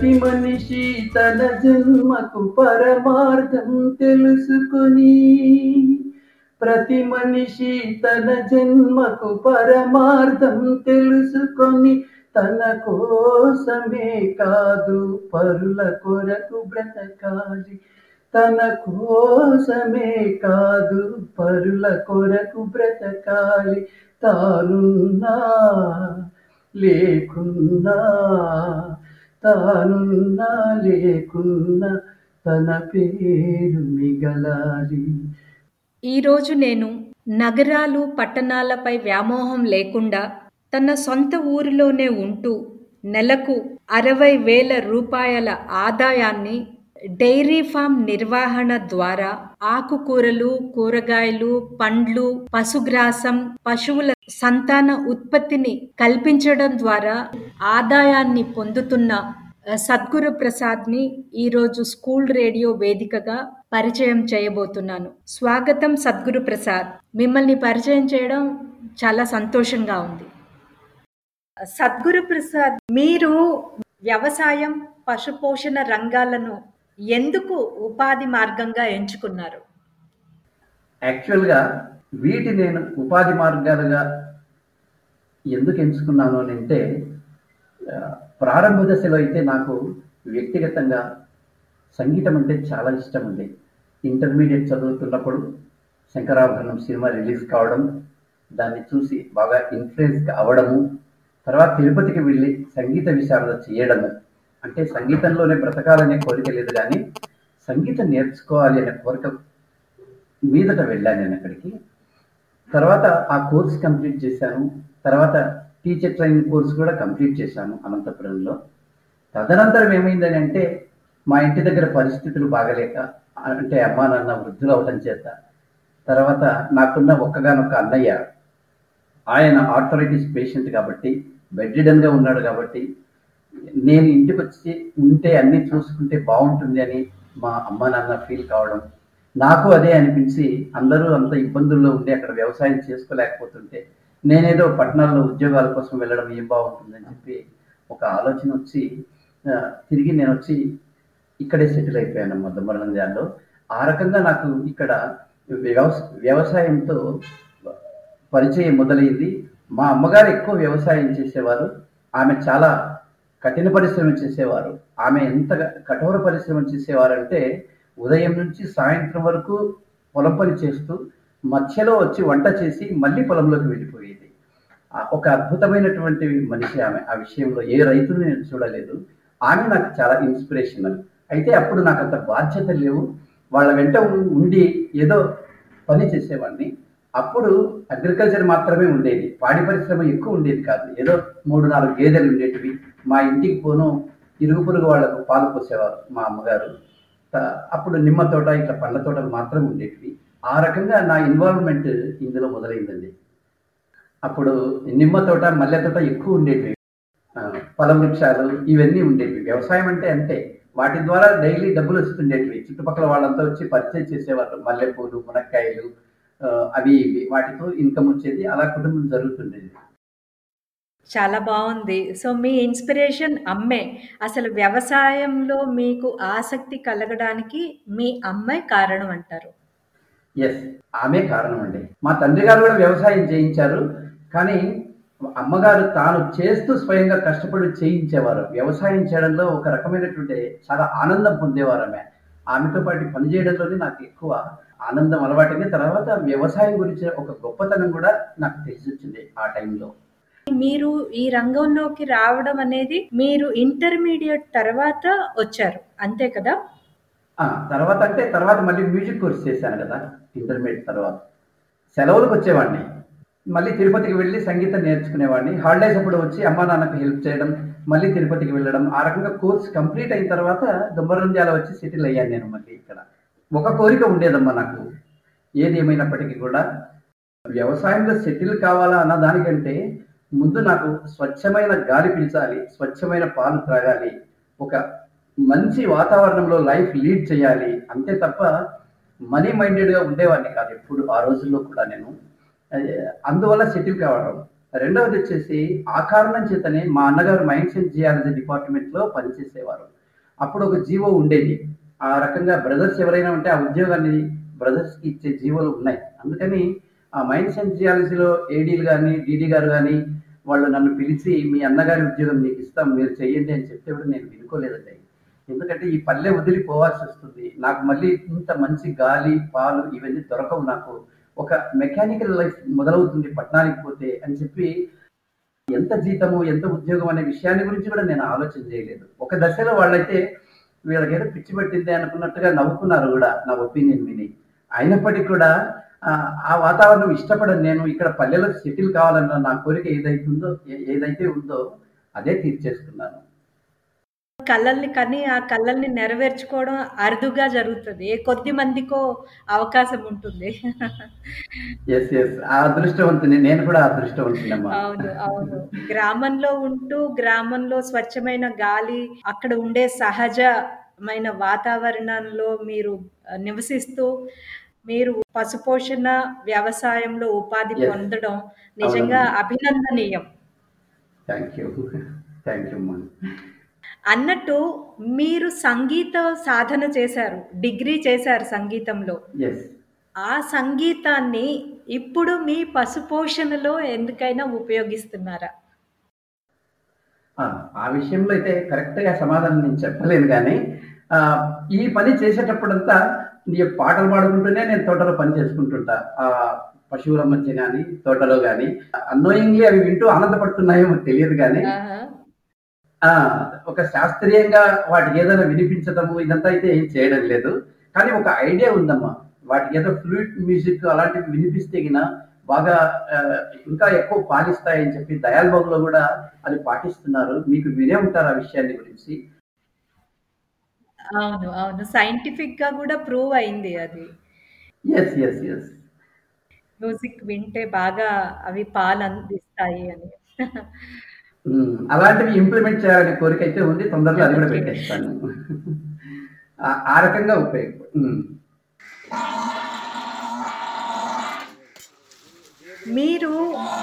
ప్రతి మనిషి తన జన్మకు పరమార్థం తెలుసుకొని ప్రతి మనిషి తన జన్మకు పరమార్థం తెలుసుకొని తన కోసమే కాదు పరుల కొరకు బ్రతకాలి. తన కోసమే కాదు పరుల కొరకు బ్రతకాలి. తానున్నా లేకున్నా తానున్నా లేకున్నా తన పేరు మిగలాలి. ఈరోజు నేను నగరాలు పట్టణాలపై వ్యామోహం లేకుండా తన సొంత ఊరిలోనే ఉంటూ నెలకు అరవై వేల రూపాయల ఆదాయాన్ని డైరీ ఫామ్ నిర్వహణ ద్వారా ఆకుకూరలు కూరగాయలు పండ్లు పశుగ్రాసం పశువుల సంతాన ఉత్పత్తిని కల్పించడం ద్వారా ఆదాయాన్ని పొందుతున్న ఆ, సద్గురు ప్రసాద్ని ఈరోజు స్కూల్ రేడియో వేదికగా పరిచయం చేయబోతున్నాను. స్వాగతం సద్గురు ప్రసాద్. మిమ్మల్ని పరిచయం చేయడం చాలా సంతోషంగా ఉంది. సద్గురు ప్రసాద్ మీరు వ్యవసాయం పశుపోషణ రంగాలను ఎందుకు ఉపాధి మార్గంగా ఎంచుకున్నారు? యాక్చువల్గా వీటి నేను ఉపాధి మార్గాలుగా ఎందుకు ఎంచుకున్నాను అని అంటే ప్రారంభ దశలో అయితే నాకు వ్యక్తిగతంగా సంగీతం అంటే చాలా ఇష్టం ఉంది ఇంటర్మీడియట్ చదువుతున్నప్పుడు శంకరాభరణం సినిమా రిలీజ్ కావడం దాన్ని చూసి బాగా ఇన్ఫ్లుయెన్స్ అవ్వడము తర్వాత తిరుపతికి వెళ్ళి సంగీత విశారద చేయడము. అంటే సంగీతంలోనే బ్రతకాలనే కోరిక లేదు కానీ సంగీతం నేర్చుకోవాలి అనే కోరిక మీదట వెళ్ళాను నేను అక్కడికి. తర్వాత ఆ కోర్స్ కంప్లీట్ చేశాను. తర్వాత టీచర్ ట్రైనింగ్ కోర్స్ కూడా కంప్లీట్ చేశాను అనంతపురంలో. తదనంతరం ఏమైందని అంటే మా ఇంటి దగ్గర పరిస్థితులు బాగలేక అంటే అమ్మా నాన్న వృద్ధులు అవటం చేత తర్వాత నాకున్న ఒక్కగానొక్క అన్నయ్య ఆయన ఆర్థరైటిస్ పేషెంట్ కాబట్టి బెడ్రిడన్గా ఉన్నాడు కాబట్టి నేను ఇంటికి వచ్చి ఉంటే అన్నీ చూసుకుంటే బాగుంటుంది అని మా అమ్మ నాన్న ఫీల్ కావడం నాకు అదే అనిపించి అందరూ అంత ఇబ్బందుల్లో ఉండి అక్కడ వ్యవసాయం చేసుకోలేకపోతుంటే నేనేదో పట్టణాల్లో ఉద్యోగాల కోసం వెళ్ళడం ఏం బాగుంటుందని చెప్పి ఒక ఆలోచన వచ్చి తిరిగి నేను వచ్చి ఇక్కడే సెటిల్ అయిపోయాను దుమ్మరంజాల్లో ఆ రకంగా నాకు ఇక్కడ వ్యవస వ్యవసాయంతో పరిచయం మొదలైంది. మా అమ్మగారు ఎక్కువ వ్యవసాయం చేసేవారు. ఆమె చాలా కఠిన పరిశ్రమ చేసేవారు. ఆమె ఎంత కఠోర పరిశ్రమ చేసేవారంటే ఉదయం నుంచి సాయంత్రం వరకు పొలం పని చేస్తూ మధ్యలో వచ్చి వంట చేసి మళ్ళీ పొలంలోకి వెళ్ళిపోయేది. ఒక అద్భుతమైనటువంటి మనిషి ఆమె. ఆ విషయంలో ఏ రైతును నేను చూడలేదు. ఆమె నాకు చాలా ఇన్స్పిరేషనల్. అయితే అప్పుడు నాకు అంత బాధ్యత లేవు. వాళ్ళ వెంట ఉండి ఏదో పని చేసేవాడిని. అప్పుడు అగ్రికల్చర్ మాత్రమే ఉండేది. పాడి పరిశ్రమ ఎక్కువ ఉండేది కాదు. ఏదో మూడు నాలుగు గేదెలు ఉండేటివి. మా ఇంటికి పోను ఇరుగు పొరుగు వాళ్ళకు పాలు పోసేవారు మా అమ్మగారు. అప్పుడు నిమ్మ తోట ఇట్లా పండ్ల తోటలు మాత్రం ఉండేటివి. ఆ రకంగా నా ఇన్వాల్వ్మెంట్ ఇందులో మొదలైందండి. అప్పుడు నిమ్మ తోట మల్లె తోట ఎక్కువ ఉండేటివి. పొలం వృక్షాలు ఇవన్నీ ఉండేవి వ్యవసాయం అంటే అంతే. వాటి ద్వారా డైలీ డబ్బులు వస్తుండేటివి. చుట్టుపక్కల వాళ్ళంతా వచ్చి పరిచయం చేసేవాళ్ళు. మల్లెపూలు మునక్కాయలు ఆ, అవి ఇవి. వాటితో ఇన్కమ్ వచ్చేది. అలా కుటుంబం జరుగుతుండేది. చాలా బాగుంది. సో మీ ఇన్స్పిరేషన్ అమ్మే. అసలు వ్యవసాయంలో మీకు ఆసక్తి కలగడానికి మీ అమ్మే కారణం అంటారు. ఎస్ ఆమె కారణం అండి. మా తండ్రి గారు కూడా వ్యవసాయం చేయించారు. కానీ అమ్మగారు తాను చేస్తూ స్వయంగా కష్టపడి చేయించేవారు. వ్యవసాయం చేయడంలో ఒక రకమైనటువంటి చాలా ఆనందం పొందేవారు ఆమె. ఆమెతో పాటు పని చేయడంలోనే నాకు ఎక్కువ ఆనందం అలవాటైంది. తర్వాత వ్యవసాయం గురించి ఒక గొప్పతనం కూడా నాకు తెలిసి వచ్చింది ఆ టైంలో. మీరు ఈ రంగంలోకి రావడం అనేది మీరు ఇంటర్మీడియట్ తర్వాత వచ్చారు. అంతే కదా? ఆ, తర్వాత అంటే తర్వాత మళ్ళీ మ్యూజిక్ కోర్స్ చేశాను కదా ఇంటర్మీడియట్ తర్వాత. సెలవులకు వచ్చేవాడిని. మళ్ళీ తిరుపతికి వెళ్ళి సంగీతం నేర్చుకునేవాడిని. హాలిడేస్ అప్పుడు వచ్చి అమ్మా నాన్నకు హెల్ప్ చేయడం మళ్ళీ తిరుపతికి వెళ్ళడం. ఆ రకంగా కోర్స్ కంప్లీట్ అయిన తర్వాత దుమ్మరంజాల వచ్చి సెటిల్ అయ్యాను నేను మళ్ళీ ఇక్కడ. ఒక కోరిక ఉండేదమ్మా నాకు. ఏది ఏమైనప్పటికీ కూడా వ్యవసాయంలో సెటిల్ కావాలా అన్న దానికంటే ముందు నాకు స్వచ్ఛమైన గాలి పీల్చాలి స్వచ్ఛమైన పాలు త్రాగాలి ఒక మంచి వాతావరణంలో లైఫ్ లీడ్ చేయాలి అంతే తప్ప మనీ మైండెడ్గా ఉండేవాడిని కాదు ఎప్పుడు ఆ రోజుల్లో కూడా నేను. అందువల్ల సెటిల్ కావడం. రెండవది వచ్చేసి ఆ కారణం చేతనే మా అన్నగారు మైండ్స్ సెట్ జియాలజీ డిపార్ట్మెంట్లో పనిచేసేవారు. అప్పుడు ఒక జీవో ఉండేది. ఆ రకంగా బ్రదర్స్ ఎవరైనా ఉంటే ఆ ఉద్యోగాన్ని బ్రదర్స్కి ఇచ్చే జీవోలు ఉన్నాయి. అందుకని ఆ మైండ్స్ అండ్ జియాలజీలో ఏడీలు కానీ డీడీ గారు కానీ వాళ్ళు నన్ను పిలిచి మీ అన్నగారి ఉద్యోగం మీకు ఇస్తాం మీరు చెయ్యండి అని చెప్తే కూడా నేను వినుకోలేదండి. ఎందుకంటే ఈ పల్లె వదిలిపోవాల్సి వస్తుంది. నాకు మళ్ళీ ఇంత మంచి గాలి పాలు ఇవన్నీ దొరకవు నాకు. ఒక మెకానికల్ లైఫ్ మొదలవుతుంది పట్టణానికి పోతే అని చెప్పి ఎంత జీతము ఎంత ఉద్యోగం అనే విషయాన్ని గురించి కూడా నేను ఆలోచన చేయలేదు. ఒక దశలో వాళ్ళైతే వీళ్ళకేదో పిచ్చి పట్టింది అనుకున్నట్టుగా నవ్వుకున్నారు కూడా నా ఒపీనియన్ విని. అయినప్పటికీ కూడా ఆ, వాతావరణం ఇష్టపడను నేను. ఇక్కడ పల్లెలో సెటిల్ కావాలన్న నా కోరిక ఏదైతుందో ఏ- ఏదైతే ఉందో అదే తీర్చేసుకున్నాను. కళల్ని కని ఆ కళల్ని నెరవేర్చుకోవడం అరుదుగా జరుగుతుంది. ఏ కొద్ది మందికో అవకాశం ఉంటుంది. ఎస్ ఎస్ ఆ అదృష్టవంతుని నేను కూడా అదృష్టవంతునమ్మా. అవును అవును. గ్రామంలో ఉంటూ గ్రామంలో స్వచ్ఛమైన గాలి అక్కడ ఉండే సహజమైన వాతావరణంలో మీరు నివసిస్తూ మీరు పశుపోషణ వ్యవసాయంలో ఉపాధి. పొందడం నిజంగా. అభినందనీయం. అన్నట్టు మీరు సంగీత సాధన చేశారు డిగ్రీ చేశారు సంగీతంలో. ఆ సంగీతాన్ని ఇప్పుడు మీ పశుపోషణలో ఎందుకైనా ఉపయోగిస్తున్నారా? ఆ, విషయంలో అయితే కరెక్ట్గా సమాధానం నేను చెప్పలేను కానీ ఈ పని చేసేటప్పుడంతా ఈ పాటలు పాడుకుంటూనే నేను తోటలో పని చేసుకుంటుంటా. ఆ పశువుల మధ్య కానీ తోటలో కానీ అన్నోయింగ్లీ అవి వింటూ ఆనందపడుతున్నాయేమో తెలియదు కానీ ఒక శాస్త్రీయంగా వాటికి ఏదైనా వినిపించడము ఇదంతా అయితే ఏం చేయడం లేదు. కానీ ఒక ఐడియా ఉందమ్మా. వాటికి ఏదో ఫ్లూయిడ్ మ్యూజిక్ అలాంటివి వినిపిస్తే గిన బాగా ఇంకా ఎక్కువ పాలిస్తాయని చెప్పి దయాల్ బాబులో కూడా అది పాటిస్తున్నారు. మీకు వినే ఉంటారు ఆ విషయాన్ని గురించి. అవును అవును. సైంటిఫిక్గా కూడా ప్రూవ్ అయింది అది. ఎస్ ఎస్ ఎస్ మ్యూజిక్ వింటే బాగా అవి పాలు అందిస్తాయి అని. అలాంటివి ఇంప్లిమెంట్ చేయాలనే కోరిక అయితే ఉంది. తొందరలో అది కూడా. పెట్టేస్తాను. ఆ- ఆ రకంగా ఉపయోగ ఉమ్. మీరు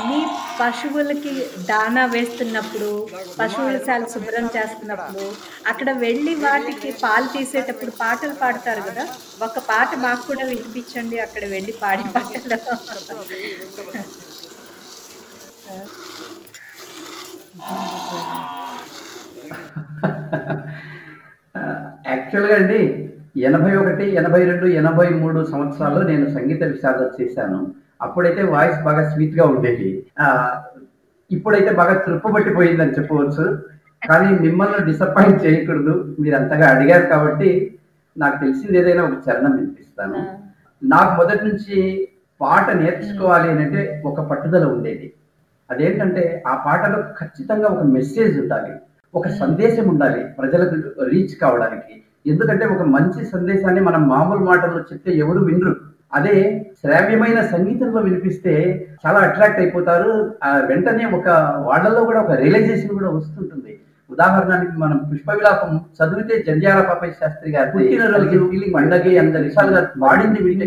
మీ పశువులకి దానా వేస్తున్నప్పుడు పశువుల చాలా శుభ్రం చేస్తున్నప్పుడు అక్కడ వెళ్ళి వాటికి పాలు తీసేటప్పుడు పాటలు పాడతారు కదా? ఒక పాట మాకు కూడా వినిపించండి అక్కడ వెళ్ళి పాడి పాటలు. యాక్చువల్గా అండి ఎనభై ఒకటి ఎనభై రెండు ఎనభై మూడు సంవత్సరాల్లో నేను సంగీత విశారద చేశాను. అప్పుడైతే వాయిస్ బాగా స్వీట్గా ఉండేది. ఆ, ఇప్పుడైతే బాగా తృప్పబట్టిపోయిందని చెప్పవచ్చు. కానీ మిమ్మల్ని డిసప్పాయింట్ చేయకూడదు. మీరు అంతగా అడిగారు కాబట్టి నాకు తెలిసింది ఏదైనా ఒక చరణం వినిపిస్తాను. నాకు మొదటి నుంచి పాట నేర్చుకోవాలి అని అంటే ఒక పట్టుదల ఉండేది. అదేంటంటే ఆ పాటలో ఖచ్చితంగా ఒక మెసేజ్ ఉండాలి. ఒక సందేశం ఉండాలి ప్రజలకు రీచ్ కావడానికి. ఎందుకంటే ఒక మంచి సందేశాన్ని మనం మామూలు మాటల్లో చెప్తే ఎవరు వినరు. అదే శ్రావ్యమైన సంగీతంలో వినిపిస్తే చాలా అట్రాక్ట్ అయిపోతారు. ఆ వెంటనే ఒక వాళ్ళలో కూడా ఒక రియలైజేషన్ కూడా వస్తుంటుంది. ఉదాహరణకి మనం పుష్ప విలాపం చదివితే జంధ్యాల పాపయ్య శాస్త్రి గారు పుట్టినరోజు ఫీలింగ్ అందరి వాడింది వింటే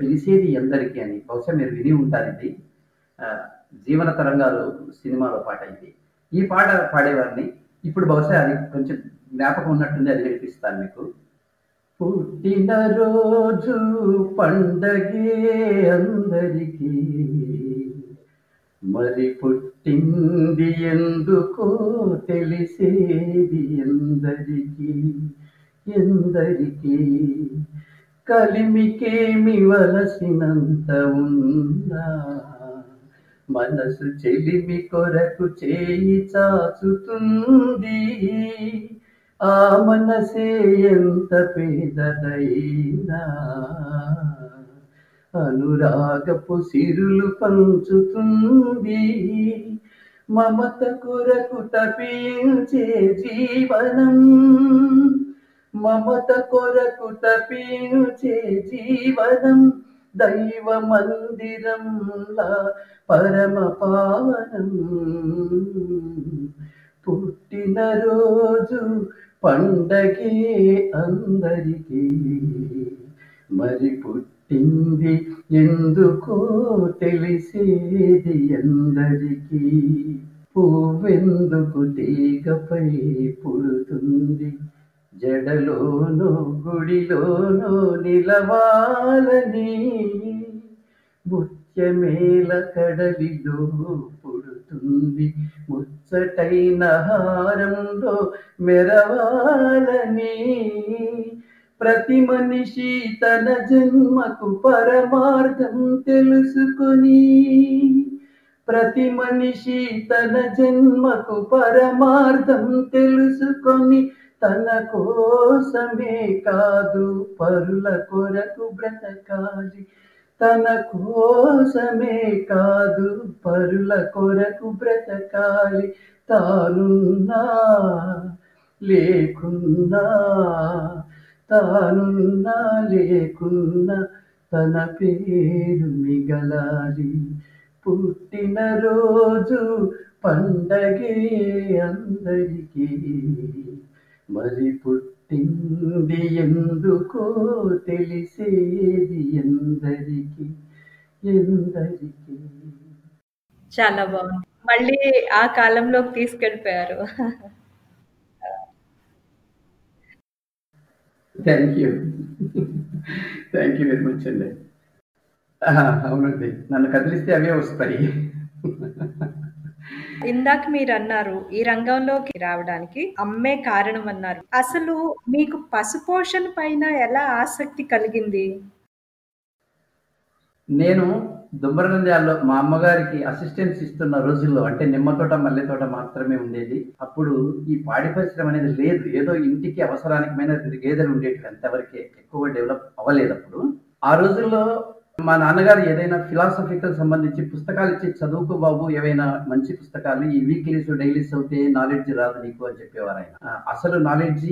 తెలిసేది ఎందరికి అని. బహుశా మీరు విని ఉంటారు ఇది. ఆ, జీవన తరంగాలు సినిమాలో పాట ఇది. ఈ పాట పాడేవారిని. ఇప్పుడు బహుశా అది కొంచెం జ్ఞాపకం ఉన్నట్టుంది అది వినిపిస్తాను మీకు. పుట్టిన రోజు పండగే అందరికీ. మరి పుట్టింది ఎందుకో తెలిసేది ఎందరికీ? ఎందరికీ? కలిమికేమి వలసినంత ఉన్నా మనసు చెలిమి కొరకు చేయి చాచుతుంది. ఆ మనసే ఎంత పేదదైనా. అనురాగపు సిరులు పంచుతుంది. మమత కొరకు తపించే జీవనం. మమత కొరకు తపించే జీవనం. దైవ మందిరంలా పరమ పావనం. పుట్టినరోజు పండగే అందరికీ. మరి పుట్టింది ఎందుకో తెలిసేది ఎందరికీ పువ్వెందుకు తీగపై పుడుతుంది? జడలోనో గుడిలోనో నిలవాలని ముత్యమేల కడలిలో పుడుతుంది ముచ్చటైన హారంలో మెరవాలని ప్రతి మనిషి తన జన్మకు పరమార్థం తెలుసుకొని ప్రతి మనిషి తన జన్మకు పరమార్థం తెలుసుకొని తన కోసమే కాదు పరుల కొరకు బ్రతకాలి. తన కోసమే కాదు పరుల కొరకు బ్రతకాలి తానున్నా లేకున్నా తానున్నా లేకున్నా తన పేరు మిగలాలి. పుట్టినరోజు పండగే అందరికీ. మరి పుట్టి పుట్టింది ఎందుకో తెలిసేది ఎందరికీ ఎందరికీ చాలా బాగుంది. మళ్ళీ ఆ కాలంలోకి తీసుకెళ్ళిపోయారు. Thank you. Thank you very much అండి. అవునండి. నన్ను కదిలిస్తే అవే వస్తాయి. ఇందాక మీరన్నారు, ఈ రంగంలోకి రావడానికి అమ్మే కారణం అన్నారు అసలు మీకు పశుపోషణ పైన ఎలా ఆసక్తి కలిగింది? నేను దుమ్మరనంద్యాలలో మా అమ్మగారికి అసిస్టెన్స్ ఇస్తున్న రోజుల్లో అంటే నిమ్మ తోట, మల్లె తోట మాత్రమే ఉండేది. అప్పుడు ఈ పాడి పరిశ్రమ అనేది లేదు. ఏదో ఇంటికి అవసరానికమైన 2 గేదెలు ఉండేటివి అంతవరకే. ఎక్కువ డెవలప్ అవ్వలేదు అప్పుడు ఆ రోజుల్లో మా నాన్నగారు ఏదైనా ఫిలాసఫికల్ సంబంధించి పుస్తకాలు ఇచ్చి చదువుకో బాబు ఏవైనా మంచి పుస్తకాలు ఈ వీక్లీస్, డైలీస్ చదివితే నాలెడ్జ్ రాదు నీకు అని చెప్పేవారు ఆయన అసలు నాలెడ్జ్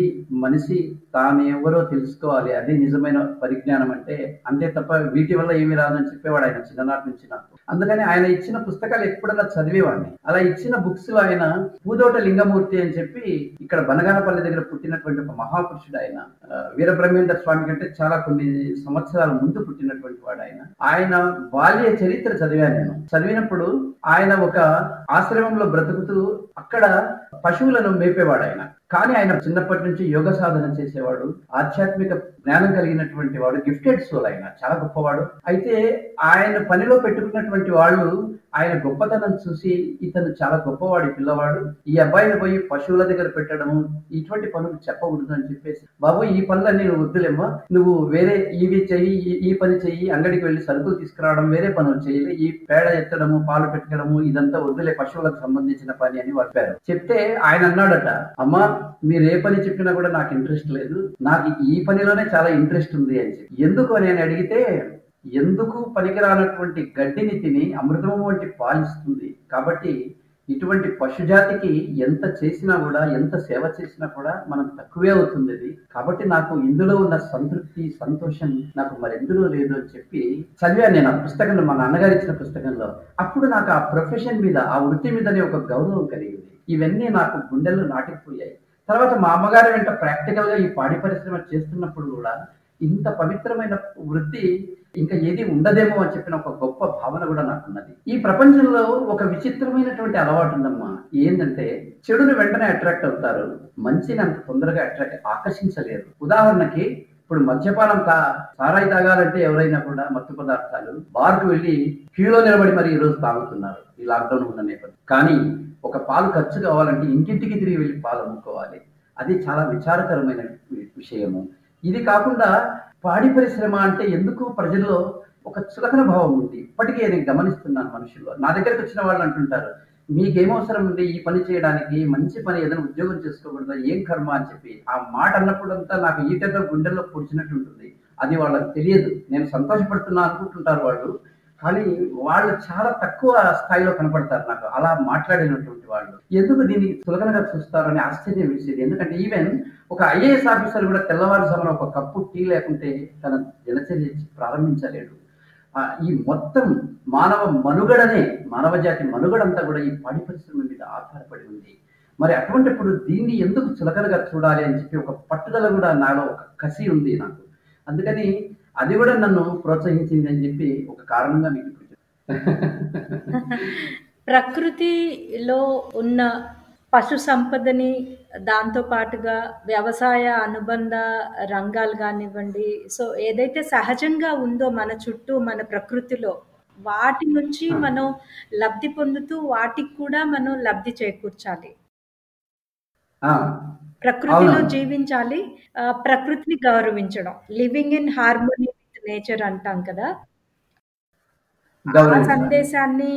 మనిషి తాను ఎవరో తెలుసుకోవాలి. అదే నిజమైన పరిజ్ఞానం అంటే. అంతే తప్ప వీటి వల్ల ఏమి రాదని చెప్పేవాడు ఆయన చిన్ననాటి నుంచి నాకు. అందుకని ఆయన ఇచ్చిన పుస్తకాలు ఎప్పుడన్నా చదివేవాడిని. అలా ఇచ్చిన బుక్స్లో ఆయన పూదోట లింగమూర్తి అని చెప్పి ఇక్కడ బనగానపల్లి దగ్గర పుట్టినటువంటి ఒక మహాపురుషుడు ఆయన. వీరబ్రహ్మేంద్ర స్వామి కంటే చాలా కొన్ని సంవత్సరాల ముందు పుట్టినటువంటి వాడు ఆయన. ఆయన బాల్య చరిత్ర చదివాను నేను. చదివినప్పుడు ఆయన ఒక ఆశ్రమంలో బ్రతుకుతూ అక్కడ పశువులను మేపేవాడు ఆయన కానీ ఆయన చిన్నప్పటి నుంచి యోగ సాధన చేసేవాడు. ఆధ్యాత్మిక జ్ఞానం కలిగినటువంటి వాడు. గిఫ్టెడ్ సోల్ ఆయన. చాలా గొప్పవాడు. అయితే ఆయన పనిలో పెట్టుకున్నటువంటి వాళ్ళు ఆయన గొప్పతనం చూసి ఇతను చాలా గొప్పవాడి పిల్లవాడు. ఈ అబ్బాయిని పోయి పశువుల దగ్గర పెట్టడము, ఇటువంటి పనులు చెప్పకూడదు అని చెప్పేసి, బాబు ఈ పనులన్నీ నువ్వు వద్దులేమ్మా. నువ్వు వేరే ఇవి చెయ్యి, ఈ ఈ పని చెయ్యి, అంగడికి వెళ్ళి సరుకులు తీసుకురావడం వేరే పనులు చెయ్యి. ఈ పేడ ఎత్తడము, పాలు పెట్టడము ఇదంతా వద్దులే పశువులకు సంబంధించిన పని అని చెప్పారు. చెప్తే ఆయన అన్నాడట, అమ్మా మీరు ఏ పని చెప్పినా కూడా నాకు ఇంట్రెస్ట్ లేదు. నాకు ఈ పనిలోనే చాలా ఇంట్రెస్ట్ ఉంది అని చెప్పి. ఎందుకు అని అడిగితే ఎందుకు పనికిరానటువంటి గడ్డిని తిని అమృతము వంటి పాలిస్తుంది. కాబట్టి ఇటువంటి పశుజాతికి ఎంత చేసినా కూడా, ఎంత సేవ చేసినా కూడా మనం తక్కువే అవుతుందది. కాబట్టి నాకు ఇందులో ఉన్న సంతృప్తి, సంతోషం నాకు మరెందులో లేదు అని చెప్పి చదివాను నేను ఆ పుస్తకంలో మా నాన్నగారు ఇచ్చిన పుస్తకంలో. అప్పుడు నాకు ఆ ప్రొఫెషన్ మీద, ఆ వృత్తి మీదనే ఒక గౌరవం కలిగింది. ఇవన్నీ నాకు గుండెల్లో నాటిపోయాయి తర్వాత మా అమ్మగారి వెంట ప్రాక్టికల్‌గా ఈ పాడి పరిశ్రమ చేస్తున్నప్పుడు కూడా ఇంత పవిత్రమైన వృత్తి ఇంకా ఏది ఉండదేమో అని చెప్పిన ఒక గొప్ప భావన కూడా నాకు ఉన్నది ఈ ప్రపంచంలో ఒక విచిత్రమైనటువంటి అలవాటు ఉందమ్మా. ఏంటంటే చెడుని వెంటనే అట్రాక్ట్ అవుతారు. మంచిని అంత తొందరగా అట్రాక్ట్ ఆకర్షించలేరు. ఉదాహరణకి ఇప్పుడు మద్యపానం తా సారాయి తాగాలంటే ఎవరైనా కూడా మత్తు పదార్థాలు బార్‌కు వెళ్ళి క్యూలో నిలబడి మరి ఈ రోజు తాగుతున్నారు. ఈ లాక్‌డౌన్ ఉన్న నేపథ్యం. కానీ ఒక పాలు ఖర్చు కావాలంటే ఇంటింటికి తిరిగి వెళ్ళి పాలు అమ్ముకోవాలి. అది చాలా విచారకరమైన విషయము. ఇది కాకుండా పాడి పరిశ్రమ అంటే ఎందుకు ప్రజల్లో ఒక చులకన భావం ఉంది. ఇప్పటికీ నేను గమనిస్తున్నాను మనుషుల్లో. నా దగ్గరకు వచ్చిన వాళ్ళు అంటుంటారు. మీకేమవసరం ఉంది ఈ పని చేయడానికి? మంచి పని ఏదైనా ఉద్యోగం చేసుకోకూడదా? ఏం కర్మ అని చెప్పి. ఆ మాట అన్నప్పుడంతా నాకు ఈటెతో గుండెల్లో పొడిచినట్టు ఉంటుంది. అది వాళ్ళకి తెలియదు. నేను సంతోషపడుతున్నా అనుకుంటుంటారు వాళ్ళు. కానీ వాళ్ళు చాలా తక్కువ స్థాయిలో కనపడతారు నాకు. అలా మాట్లాడినటువంటి వాళ్ళు. ఎందుకు దీన్ని చులకనగా చూస్తారని ఆశ్చర్యం వేసేది. ఎందుకంటే ఈవెన్ ఒక ఐఏఎస్ ఆఫీసర్ కూడా తెల్లవారుజామున ఒక కప్పు టీ లేకుంటే తన దినచర్య ప్రారంభించలేడు. ఈ మొత్తం మానవ మనుగడనే మానవ జాతి మనుగడంతా కూడా ఈ పాడి పరిశ్రమ మీద ఆధారపడి ఉంది. మరి అటువంటిప్పుడు దీన్ని ఎందుకు చులకనగా చూడాలి అని చెప్పి ఒక పట్టుదల కూడా నాలో ఒక కసి ఉంది నాకు. అందుకని అది కూడా నన్ను ప్రోత్సహించింది అని చెప్పి ఒక కారణంగా మీకు ఇప్పుడు. ప్రకృతిలో ఉన్న పశు సంపదని దాంతో పాటుగా వ్యవసాయ అనుబంధ రంగాలు గానివ్వండి, సో ఏదైతే సహజంగా ఉందో మన చుట్టూ మన ప్రకృతిలో, వాటి నుంచి! మనం లబ్ధి పొందుతూ వాటికి కూడా మనం లబ్ధి చేకూర్చాలి. ప్రకృతిలో. జీవించాలి. ప్రకృతిని గౌరవించడం. Living in harmony with nature అంటాం కదా! ఆ. సందేశాన్ని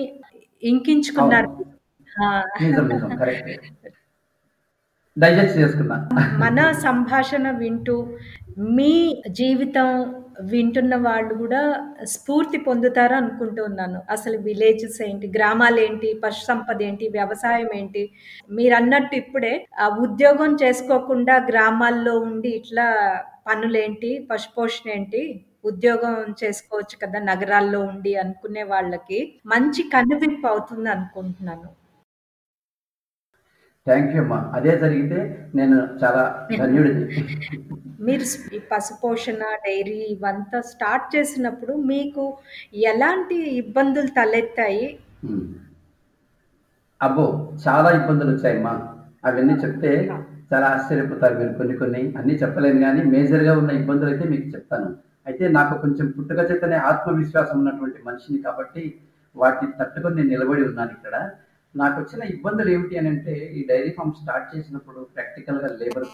ఇంకించుకున్నారు. మన సంభాషణ వింటూ, మీ జీవితం వింటున్న వాళ్ళు కూడా స్ఫూర్తి పొందుతారు అనుకుంటున్నాను. అసలు విలేజెస్ ఏంటి, గ్రామాలేంటి, పశు సంపదేంటి, వ్యవసాయం ఏంటి, మీరన్నట్టు ఇప్పుడే ఆ ఉద్యోగం చేసుకోకుండా గ్రామాల్లో ఉండి ఇట్లా పనులేంటి, పశుపోషణ ఏంటి, ఉద్యోగం చేసుకోవచ్చు కదా! నగరాల్లో ఉండి అనుకునే వాళ్ళకి మంచి కణదిపు అవుతుంది అనుకుంటున్నాను థాంక్ యూ అమ్మా. అదే జరిగితే నేను చాలా ధన్యుడిని. మీరు పశుపోషణ, డైరీ ఇవంతా స్టార్ట్ చేసినప్పుడు మీకు ఎలాంటి ఇబ్బందులు తలెత్తాయి? అబ్బో! చాలా ఇబ్బందులొచ్చాయమ్మా. అవన్నీ చెప్తే చాలా ఆశ్చర్యపోతారు మీరు కొన్ని కొన్ని. అన్నీ చెప్పలేను గానీ మేజర్‌గా ఉన్న ఇబ్బందులైతే మీకు చెప్తాను. అయితే నాకు కొంచెం పుట్టుక చేతనే ఆత్మవిశ్వాసం ఉన్నటువంటి మనిషిని కాబట్టి వాటిని తట్టుకొని నేను నిలబడి నాకు వచ్చిన ఇబ్బందులు ఏమిటి అని అంటే ఈ డైరీ ఫామ్ స్టార్ట్ చేసినప్పుడు ప్రాక్టికల్‌గా లేబర్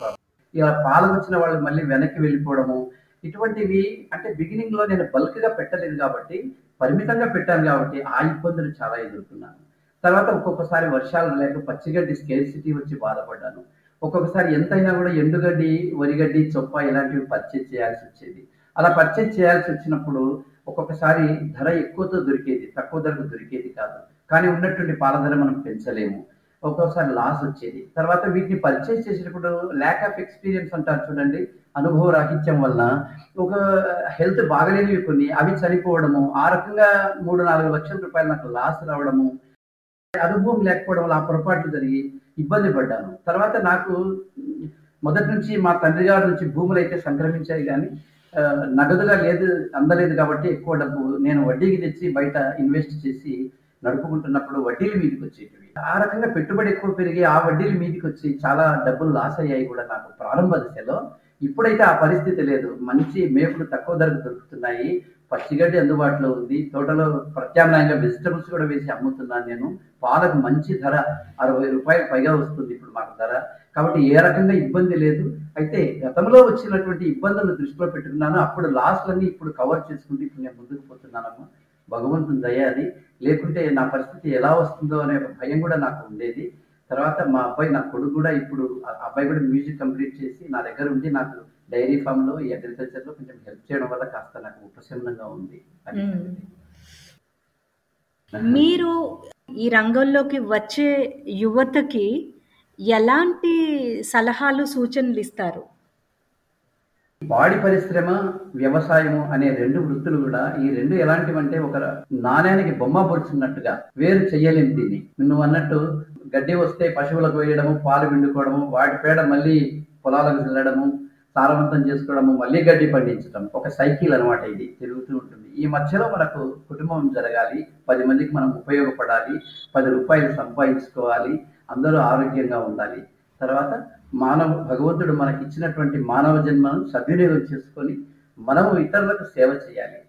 ఇలా పాల వచ్చిన వాళ్ళు మళ్ళీ వెనక్కి వెళ్ళిపోవడము. ఇటువంటివి అంటే బిగినింగ్‌లో నేను బల్క్‌గా పెట్టలేదు కాబట్టి పరిమితంగా పెట్టాను కాబట్టి ఆ ఇబ్బందులు చాలా ఎదుర్కొన్నాను. తర్వాత ఒక్కొక్కసారి వర్షాలు లేక పచ్చిగడ్డి స్కేర్సిటీ వచ్చి బాధపడ్డాను. ఒక్కొక్కసారి ఎంతైనా కూడా ఎండుగడ్డి, వరిగడ్డి, చొప్ప ఇలాంటివి పర్చేజ్ చేయాల్సొచ్చేది. అలా పర్చేజ్ చేయాల్సొచ్చినప్పుడు ఒక్కొక్కసారి ధర ఎక్కువతో దొరికేది. తక్కువ ధరకు దొరికేది కాదు. కానీ ఉన్నటువంటి పాలధర మనం పెంచలేము. ఒక్కోసారి లాస్ వచ్చేది. తర్వాత వీటిని పరిచయం చేసేటప్పుడు ల్యాక్ ఆఫ్ ఎక్స్‌పీరియన్స్ అంటారు చూడండి. అనుభవ రాహిత్యం వలన ఒక హెల్త్ బాగలేనివి కొన్ని అవి చనిపోవడము. ఆ రకంగా 3, 4 లక్షల రూపాయలు నాకు లాస్ రావడము. అనుభవం లేకపోవడం వల్ల ఆ పొరపాట్లు జరిగి ఇబ్బంది పడ్డాను. తర్వాత నాకు మొదటి నుంచి మా తండ్రి గారి నుంచి భూములైతే సంక్రమించాయి కానీ నగదుగా లేదు అందలేదు కాబట్టి ఎక్కువ డబ్బు నేను వడ్డీకి తెచ్చి బయట ఇన్వెస్ట్ చేసి నడుపుకుంటున్నప్పుడు వడ్డీల మీదకొచ్చేటివి. ఆ రకంగా పెట్టుబడి ఎక్కువ పెరిగి ఆ వడ్డీల మీదకొచ్చి చాలా డబ్బులు లాస్ అయ్యాయి కూడా నాకు ప్రారంభ దశలో. ఇప్పుడైతే ఆ పరిస్థితి లేదు. మంచి మేపులు తక్కువ ధరకు దొరుకుతున్నాయి. పచ్చిగడ్డి అందుబాటులో ఉంది. తోటలో ప్రత్యామ్నాయంగా వెజిటబుల్స్ కూడా వేసి అమ్ముతున్నాను నేను. పాలకు మంచి ధర అరవై రూపాయలు పైగా వస్తుంది ఇప్పుడు మాకు ధర. కాబట్టి ఏ రకంగా ఇబ్బంది లేదు. అయితే గతంలో వచ్చినటువంటి ఇబ్బందులను దృష్టిలో పెట్టుకున్నాను. అప్పుడు లాస్‌లన్నీ ఇప్పుడు కవర్ చేసుకుంటూ ఇప్పుడు నేను ముందుకు పోతున్నానమ్మా. భగవంతుని దయ అది. లేకుంటే నా పరిస్థితి ఎలా వస్తుందో అనే ఒక భయం గూడా నాకు ఉండేది. తర్వాత మా అబ్బాయి నా కొడుకు గూడా ఇప్పుడు అబ్బాయి కూడా మ్యూజిక్ కంప్లీట్ చేసి నా దగ్గర ఉండి నాకు డైరీ ఫార్మ్‌లో ఈ అగ్రికల్చర్‌లో కొంచెం హెల్ప్ చేయడం వల్ల కాస్త నాకు ఉపశమనంగా ఉంది. మీరు ఈ రంగంలోకి వచ్చే యువతకి ఎలాంటి సలహాలు, సూచనలిస్తారు? పాడి పరిశ్రమ, వ్యవసాయము అనే రెండు వృత్తులు కూడా ఈ రెండు ఎలాంటివంటే ఒక నాణేనికి బొమ్మ పొడిచినట్టుగా వేరు చెయ్యలేము దీన్ని. నువ్వు అన్నట్టు గడ్డి వస్తే పశువులకు వేయడము, పాలు పిండుకోవడము, వాటి పేడ మళ్ళీ పొలాలకు చల్లడము, సారవంతం చేసుకోవడము, మళ్ళీ గడ్డి పండించడం ఒక సైకిల్ అన్నమాట ఇది. తిరుగుతూ ఉంటుంది. ఈ మధ్యలో మనకు కుటుంబం జరగాలి. పది మందికి మనం ఉపయోగపడాలి. పది రూపాయలు సంపాదించుకోవాలి. అందరూ ఆరోగ్యంగా ఉండాలి. తర్వాత మానవ భగవంతుడు మనకిచ్చినటువంటి మానవ జన్మను సద్వినియోగం చేసుకొని మనము ఇతరులకు సేవ చేయాలి.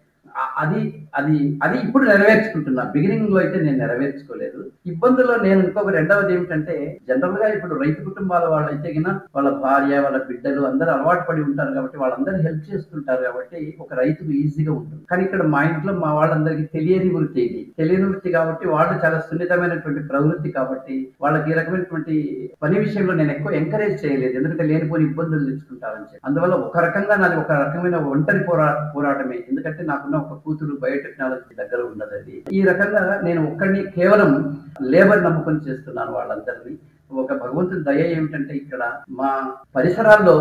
అది అది అది ఇప్పుడు నెరవేర్చుకుంటున్నా. బిగినింగ్లో అయితే నేను నెరవేర్చుకోలేదు. ఇబ్బందుల్లో నేను ఇంకొక రెండవది ఏమిటంటే జనరల్‌గా ఇప్పుడు రైతు కుటుంబాల వాళ్ళైతే గిన వాళ్ళ భార్య, వాళ్ళ బిడ్డలు అందరూ అలవాటు పడి ఉంటారు కాబట్టి వాళ్ళందరూ హెల్ప్ చేస్తుంటారు కాబట్టి ఒక రైతుకు ఈజీగా ఉంటుంది. కానీ ఇక్కడ మా ఇంట్లో మా వాళ్ళందరికీ తెలియని వృత్తి ఇది. తెలియని వృత్తి కాబట్టి వాళ్ళు చాలా సున్నితమైనటువంటి ప్రవృత్తి కాబట్టి వాళ్ళకి ఈ రకమైనటువంటి పని విషయంలో నేను ఎక్కువ ఎంకరేజ్ చేయలేదు. ఎందుకంటే లేనిపోని ఇబ్బందులు తెచ్చుకుంటారని చెప్పి. అందువల్ల ఒక రకంగా నాది ఒక రకమైన ఒంటరి పోరా పోరాటమే. ఎందుకంటే నాకున్న ఒక కూతురు బయోటెక్నాలజీ దగ్గర ఉన్నదండి ఈ రకంగా నేను ఒక్కడిని కేవలం లేబర్ నమ్మకం చేస్తున్నాను వాళ్ళందరినీ ఒక భగవంతుని దయ ఏమిటంటే ఇక్కడ మా పరిసరాల్లో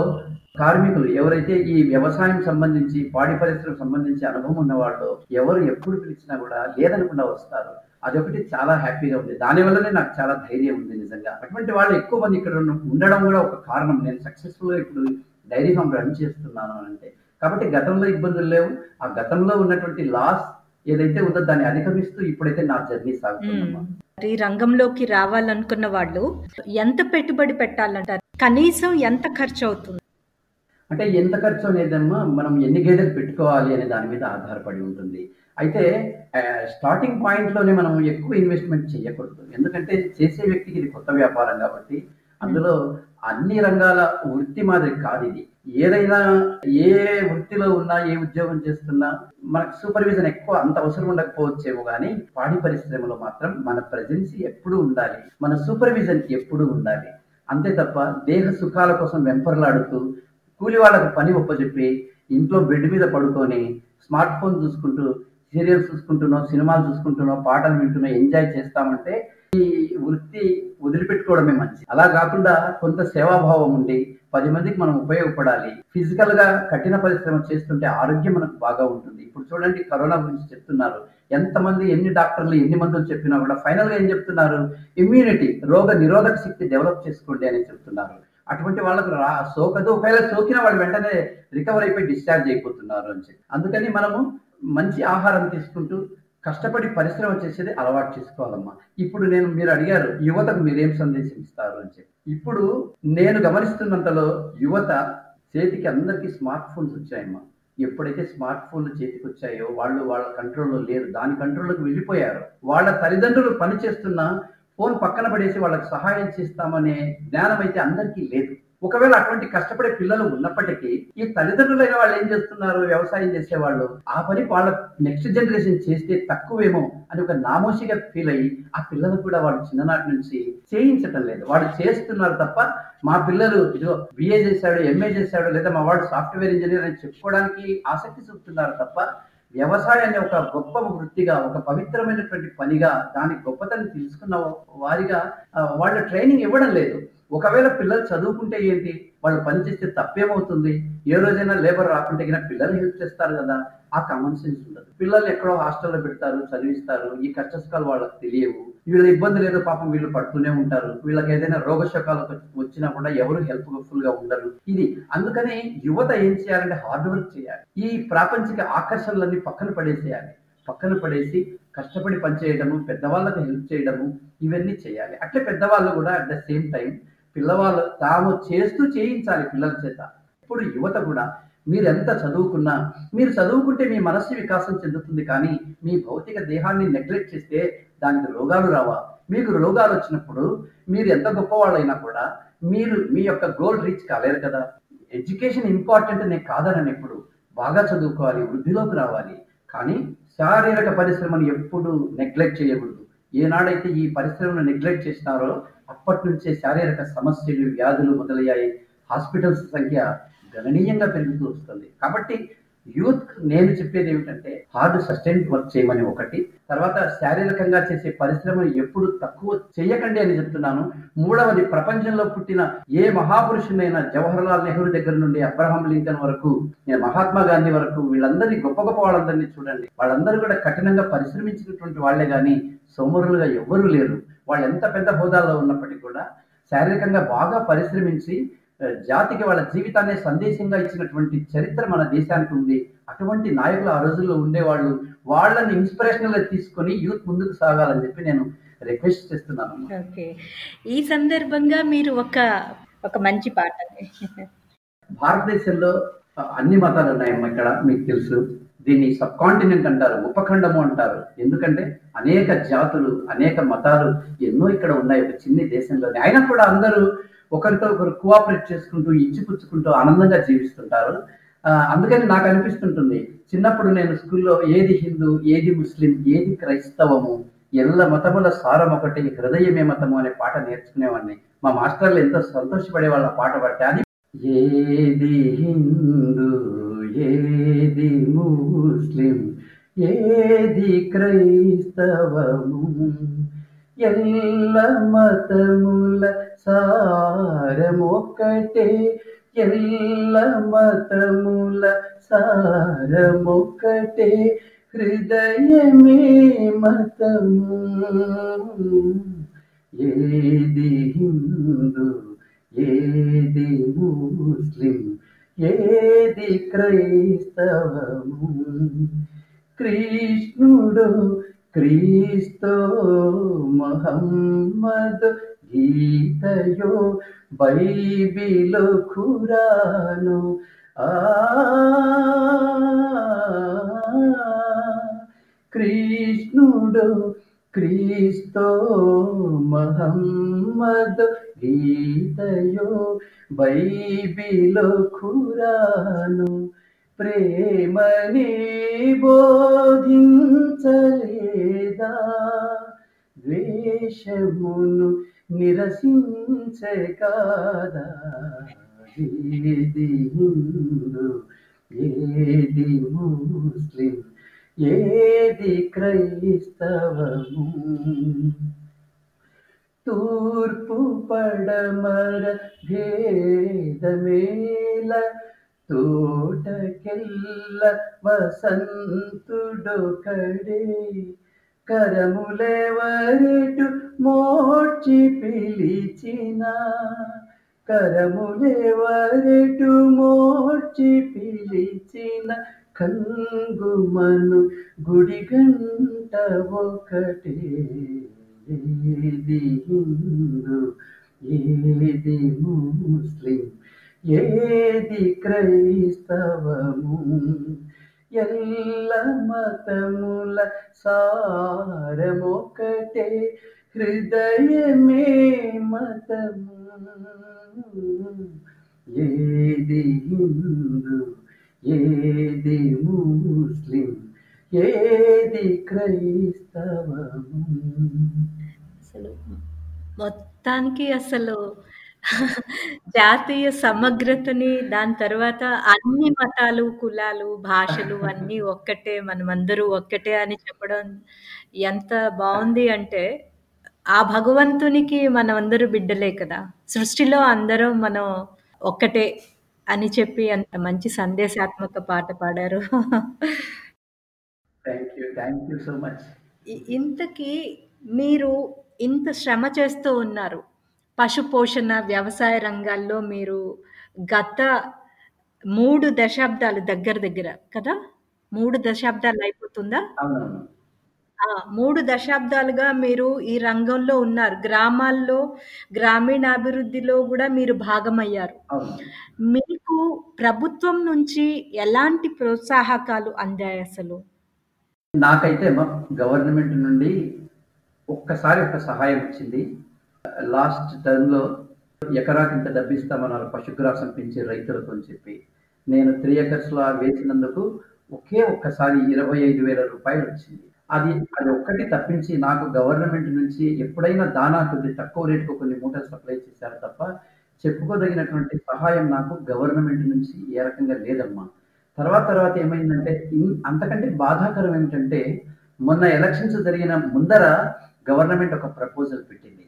కార్మికులు ఎవరైతే ఈ వ్యవసాయం సంబంధించి, పాడి పరిశ్రమకు సంబంధించి అనుభవం ఉన్న వాళ్ళు ఎవరు ఎప్పుడు పిలిచినా కూడా లేదనకుండా వస్తారు. అదొకటి చాలా హ్యాపీగా ఉంది. దానివల్లనే నాకు చాలా ధైర్యం ఉంది నిజంగా. అటువంటి వాళ్ళు ఎక్కువ మంది ఇక్కడ ఉండడం కూడా ఒక కారణం. నేను సక్సెస్‌ఫుల్‌గా ఇప్పుడు డైరీ ఫామ్ రన్ చేస్తున్నాను అంటే కాబట్టి గతంలో ఇబ్బందులు లేవు. ఆ గతంలో ఉన్నటువంటి లాస్ ఏదైతే ఉందో దాన్ని అధిగమిస్తూ ఇప్పుడైతే నా జర్నీ సాగుతుందమ్మా. ఈ రంగంలోకి రావాలనుకున్న వాళ్ళు ఎంత పెట్టుబడి పెట్టాలంటారు? కనీసం ఎంత ఖర్చు అవుతుంది? అంటే ఎంత ఖర్చు అనేదమ్మా మనం ఎన్ని గేదెలు పెట్టుకోవాలి అనే దాని మీద ఆధారపడి ఉంటుంది. అయితే స్టార్టింగ్ పాయింట్లోనే మనం ఎక్కువ ఇన్వెస్ట్మెంట్ చేయకూడదు. ఎందుకంటే చేసే వ్యక్తికి ఇది కొత్త వ్యాపారం కాబట్టి అందులో అన్ని రంగాల వృత్తి మాదిరి కాదు ఇది. ఏదైనా ఏ వృత్తిలో ఉన్నా ఏ ఉద్యోగం చేస్తున్నా మనకు సూపర్విజన్ ఎక్కువ అంత అవసరం ఉండకపోవచ్చేమో కానీ పాడి పరిశ్రమలో మాత్రం మన ప్రజెన్స్ ఎప్పుడూ ఉండాలి. మన సూపర్విజన్ ఎప్పుడూ ఉండాలి. అంతే తప్ప దేహ సుఖాల కోసం వెంపర్లాడుతూ కూలి వాళ్ళకు పని ఒప్పచెప్పి ఇంట్లో బెడ్ మీద పడుకొని స్మార్ట్ ఫోన్ చూసుకుంటూ సీరియల్స్ చూసుకుంటున్నాం సినిమాలు చూసుకుంటున్నాం పాటలు వింటున్నాం ఎంజాయ్ చేస్తామంటే ఈ వృత్తి వదిలిపెట్టుకోవడమే మంచి అలా కాకుండా కొంత సేవాభావం ఉండి పది మందికి మనం ఉపయోగపడాలి. ఫిజికల్గా కఠిన పరిశ్రమ చేస్తుంటే ఆరోగ్యం మనకు బాగా ఉంటుంది. ఇప్పుడు చూడండి కరోనా గురించి చెప్తున్నారు. ఎంతమంది ఎన్ని డాక్టర్లు ఎన్ని మందులు చెప్పినా కూడా ఫైనల్గా ఏం చెప్తున్నారు? ఇమ్యూనిటీ రోగ నిరోధక శక్తి డెవలప్ చేసుకోండి అని చెప్తున్నారు. అటువంటి వాళ్ళకు రా సోకదు. ఒకవేళ సోకిన వాళ్ళు వెంటనే రికవర్ అయిపోయి డిశ్చార్జ్ అయిపోతున్నారు అని చెప్పి. అందుకని మనము మంచి ఆహారం తీసుకుంటూ కష్టపడి పరిశ్రమ చేసేది అలవాటు చేసుకోవాలమ్మా. ఇప్పుడు నేను మీరు అడిగారు యువతకు మీరేం సందేశం ఇస్తారు అని చెప్పి. ఇప్పుడు నేను గమనిస్తున్నంతలో యువత చేతికి అందరికీ స్మార్ట్ ఫోన్స్ వచ్చాయమ్మా. ఎప్పుడైతే స్మార్ట్ ఫోన్లు చేతికి వచ్చాయో వాళ్ళు వాళ్ళ కంట్రోల్లో లేరు దాని కంట్రోల్లోకి వెళ్ళిపోయారు. వాళ్ళ తల్లిదండ్రులు పనిచేస్తున్న ఫోన్ పక్కన పడేసి వాళ్ళకి సహాయం చేస్తామనే జ్ఞానం అయితే అందరికీ లేదు. ఒకవేళ అటువంటి కష్టపడే పిల్లలు ఉన్నప్పటికీ ఈ తల్లిదండ్రులైన వాళ్ళు ఏం చేస్తున్నారు? వ్యవసాయం చేసేవాళ్ళు. ఆ పని వాళ్ళ నెక్స్ట్ జనరేషన్ చేస్తే తక్కువేమో అని ఒక నామోషిగా ఫీల్ అయ్యి ఆ పిల్లలు కూడా వాళ్ళు చిన్ననాటి నుంచి చేయించటం లేదు. వాళ్ళు చేస్తున్నారు తప్ప మా పిల్లలు ఇదో బిఏ చేశాడు ఎంఏ చేశాడు లేదా మా వాడు సాఫ్ట్వేర్ ఇంజనీర్ అని చెప్పుకోవడానికి ఆసక్తి చూపుతున్నారు తప్ప వ్యవసాయాన్ని ఒక గొప్ప వృత్తిగా ఒక పవిత్రమైనటువంటి పనిగా దాని గొప్పతనం తెలుసుకున్న వారిగా వాళ్ళ ట్రైనింగ్ ఇవ్వడం లేదు. ఒకవేళ పిల్లలు చదువుకుంటే ఏంటి? వాళ్ళు పనిచేస్తే తప్పేమవుతుంది? ఏ రోజైనా లేబర్ రాకుంటే గిన పిల్లలు హెల్ప్ చేస్తారు కదా? ఆ కామన్ సెన్స్ ఉండదు. పిల్లలు ఎక్కడో హాస్టల్లో పెడతారు చదివిస్తారు. ఈ కష్టసుఖాలు వాళ్ళకి తెలియవు. వీళ్ళ ఇబ్బంది లేదు పాపం వీళ్ళు పడుతూనే ఉంటారు. వీళ్ళకి ఏదైనా రోగశోకాలు వచ్చినా కూడా ఎవరు హెల్ప్ఫుల్గా ఉండరు. ఇది అందుకని యువత ఏం చేయాలంటే హార్డ్ వర్క్ చేయాలి. ఈ ప్రాపంచిక ఆకర్షణలన్నీ పక్కన పడేసేయాలి. పక్కన పడేసి కష్టపడి పనిచేయడము పెద్దవాళ్ళకు హెల్ప్ చేయడము ఇవన్నీ చేయాలి. అట్లే పెద్దవాళ్ళు కూడా అట్ ద సేమ్ టైం పిల్లవాళ్ళు తాము చేస్తూ చేయించాలి పిల్లల చేత. ఇప్పుడు యువత కూడా మీరు ఎంత చదువుకున్నా మీరు చదువుకుంటే మీ మనస్సు వికాసం చెందుతుంది కానీ మీ భౌతిక దేహాన్ని నెగ్లెక్ట్ చేస్తే దానికి రోగాలు రావా? మీకు రోగాలు వచ్చినప్పుడు మీరు ఎంత గొప్పవాళ్ళైనా కూడా మీరు మీ యొక్క గోల్ రీచ్ కాలేరు కదా. ఎడ్యుకేషన్ ఇంపార్టెంట్ నేను కాదనని ఎప్పుడు బాగా చదువుకోవాలి వృద్ధిలోకి రావాలి. కానీ శారీరక పరిశ్రమను ఎప్పుడు నెగ్లెక్ట్ చేయకూడదు. ఏనాడైతే ఈ పరిశ్రమను నెగ్లెక్ట్ చేసినారో అప్పటి నుంచే శారీరక సమస్యలు వ్యాధులు మొదలయ్యాయి. హాస్పిటల్స్ సంఖ్య గణనీయంగా పెరుగుతూ వస్తుంది. కాబట్టి యూత్ నేను చెప్పేది ఏమిటంటే హార్డ్ సస్టైన్ వర్క్ చేయమని ఒకటి. తర్వాత శారీరకంగా చేసే పరిశ్రమను ఎప్పుడు తక్కువ చేయకండి అని చెప్తున్నాను. మూడవది ప్రపంచంలో పుట్టిన ఏ మహాపురుషునైనా జవహర్లాల్ నెహ్రూ దగ్గర నుండి అబ్రహాం లింకన్ వరకు మహాత్మా గాంధీ వరకు వీళ్ళందరినీ గొప్ప గొప్ప వాళ్ళందరినీ చూడండి. వాళ్ళందరూ కూడా కఠినంగా పరిశ్రమించినటువంటి వాళ్ళే కానీ సోమరులుగా ఎవ్వరూ లేరు. వాళ్ళు ఎంత పెద్ద హోదాలో ఉన్నప్పటికీ కూడా శారీరకంగా బాగా పరిశ్రమించి జాతికి వాళ్ళ జీవితాన్ని సందేశంగా ఇచ్చినటువంటి చరిత్ర మన దేశానికి ఉంది. అటువంటి నాయకులు ఆ రోజుల్లో ఉండేవాళ్ళు. వాళ్ళని ఇన్స్పిరేషనల్గా తీసుకొని యూత్ ముందుకు సాగాలని చెప్పి నేను రిక్వెస్ట్ చేస్తున్నాను ఓకే. ఈ సందర్భంగా మీరు ఒక ఒక మంచి పాట భారతదేశంలో అన్ని మతాలు ఉన్నాయమ్మా ఇక్కడ మీకు తెలుసు. దీన్ని సబ్ కాంటినెంట్ అంటారు ఉపఖండము అంటారు. ఎందుకంటే అనేక జాతులు అనేక మతాలు ఎన్నో ఇక్కడ ఉన్నాయి. ఒక చిన్ని దేశంలోనే. అయినా కూడా అందరూ ఒకరితో ఒకరు కోఆపరేట్ చేసుకుంటూ ఇచ్చిపుచ్చుకుంటూ ఆనందంగా జీవిస్తుంటారు. అందుకని నాకు అనిపిస్తుంటుంది చిన్నప్పుడు నేను స్కూల్లో ఏది హిందూ ఏది ముస్లిం ఏది క్రైస్తవము ఎల్ల మతముల సారం ఒకటి హృదయమే మతము అనే పాట నేర్చుకునేవాడిని. మా మాస్టర్లు ఎంతో సంతోషపడే వాళ్ళ పాట పట్టాని ఏది హిందూ ఏది ముస్లిం ఏది క్రైస్తవము? ఎల్ల మతముల సారమొక్కటే. ఎల్ల మతముల సారమొక్కటే. హృదయమే మతము. ఏది హిందూ? ఏది ముస్లిం? ఏది క్రైస్తవము? కృష్ణుడు క్రీస్తో మహమ్మద్ గీతయో బైబిలు ఖురాను. ఆ కృష్ణుడు క్రీస్తో మహమ్మద్ గీతయో బైబిలు ఖురాను. ప్రేమని బోధించలేదా? ద్వేషమును నిరసించే కాదా ఏది హిందూ ఏది ముస్లిం ఏది క్రైస్తవము? తూర్పు పడమర భేదమేల తోటకెల్ల వసంతుడొకడే కరములెవరెటు మోడ్చి పిలిచిన కరములెవరెటు మోడ్చి పిలిచిన కంగుమను గుడి గంట ఒకటే ఏది హిందూ ఏది ముస్లిం ఏది క్రైస్తవము? ఎల్ల మతముల సారమొకటే హృదయమే మతము. ఏది హిందూ? ఏది ముస్లిం? ఏది క్రైస్తవము? అసలు మొత్తానికి అసలు జాతీయ సమగ్రతని దాని తర్వాత అన్ని మతాలు, కులాలు, భాషలు అన్నీ ఒక్కటే మనమందరూ ఒక్కటే అని చెప్పడం ఎంత బావుంది అంటే, ఆ భగవంతునికి మనమందరూ బిడ్డలే కదా! సృష్టిలో అందరం మనం ఒక్కటే అని చెప్పి అంత మంచి సందేశాత్మక పాట పాడారు. Thank you. Thank you so much. ఇ ఇంతకీ మీరు ఇంత శ్రమ చేస్తూ ఉన్నారు. పశు పోషణ, వ్యవసాయ రంగాల్లో మీరు గత 3 దశాబ్దాలు దగ్గర దగ్గర కదా! 3 దశాబ్దాలు అయిపోతుందా? 3 దశాబ్దాలుగా మీరు ఈ రంగంలో ఉన్నారు. గ్రామాల్లో, గ్రామీణాభివృద్ధిలో గూడా మీరు భాగమయ్యారు. మీకు ప్రభుత్వం నుంచి ఎలాంటి ప్రోత్సాహకాలు అందాయసలు? నాకైతే మ గవర్నమెంట్ నుండి ఒక్కసారి ఒక సహాయం వచ్చింది. లాస్ట్ టర్మ్‌లో డబ్బు డబ్బిస్తామన్నారు పశుగ్రాసం పెంచే రైతులకు అని చెప్పి. నేను త్రీ ఎకర్స్‌లో వేసినందుకు ఒకే ఒక్కసారి ఇరవై ఐదు వేల రూపాయలు వచ్చింది. అది అది ఒక్కటి తప్పించి నాకు గవర్నమెంట్ నుంచి ఎప్పుడైనా దానా కొద్ది తక్కువ రేటుకు కొన్ని మూటలు సప్లై చేశారు తప్ప, చెప్పుకోదగినటువంటి సహాయం నాకు గవర్నమెంట్ నుంచి ఏ రకంగా లేదమ్మా. తర్వాత తర్వాత ఏమైందంటే అంతకంటే బాధాకరం ఏమిటంటే, మొన్న ఎలక్షన్స్ జరిగిన ముందర గవర్నమెంట్ ఒక ప్రపోజల్ పెట్టింది.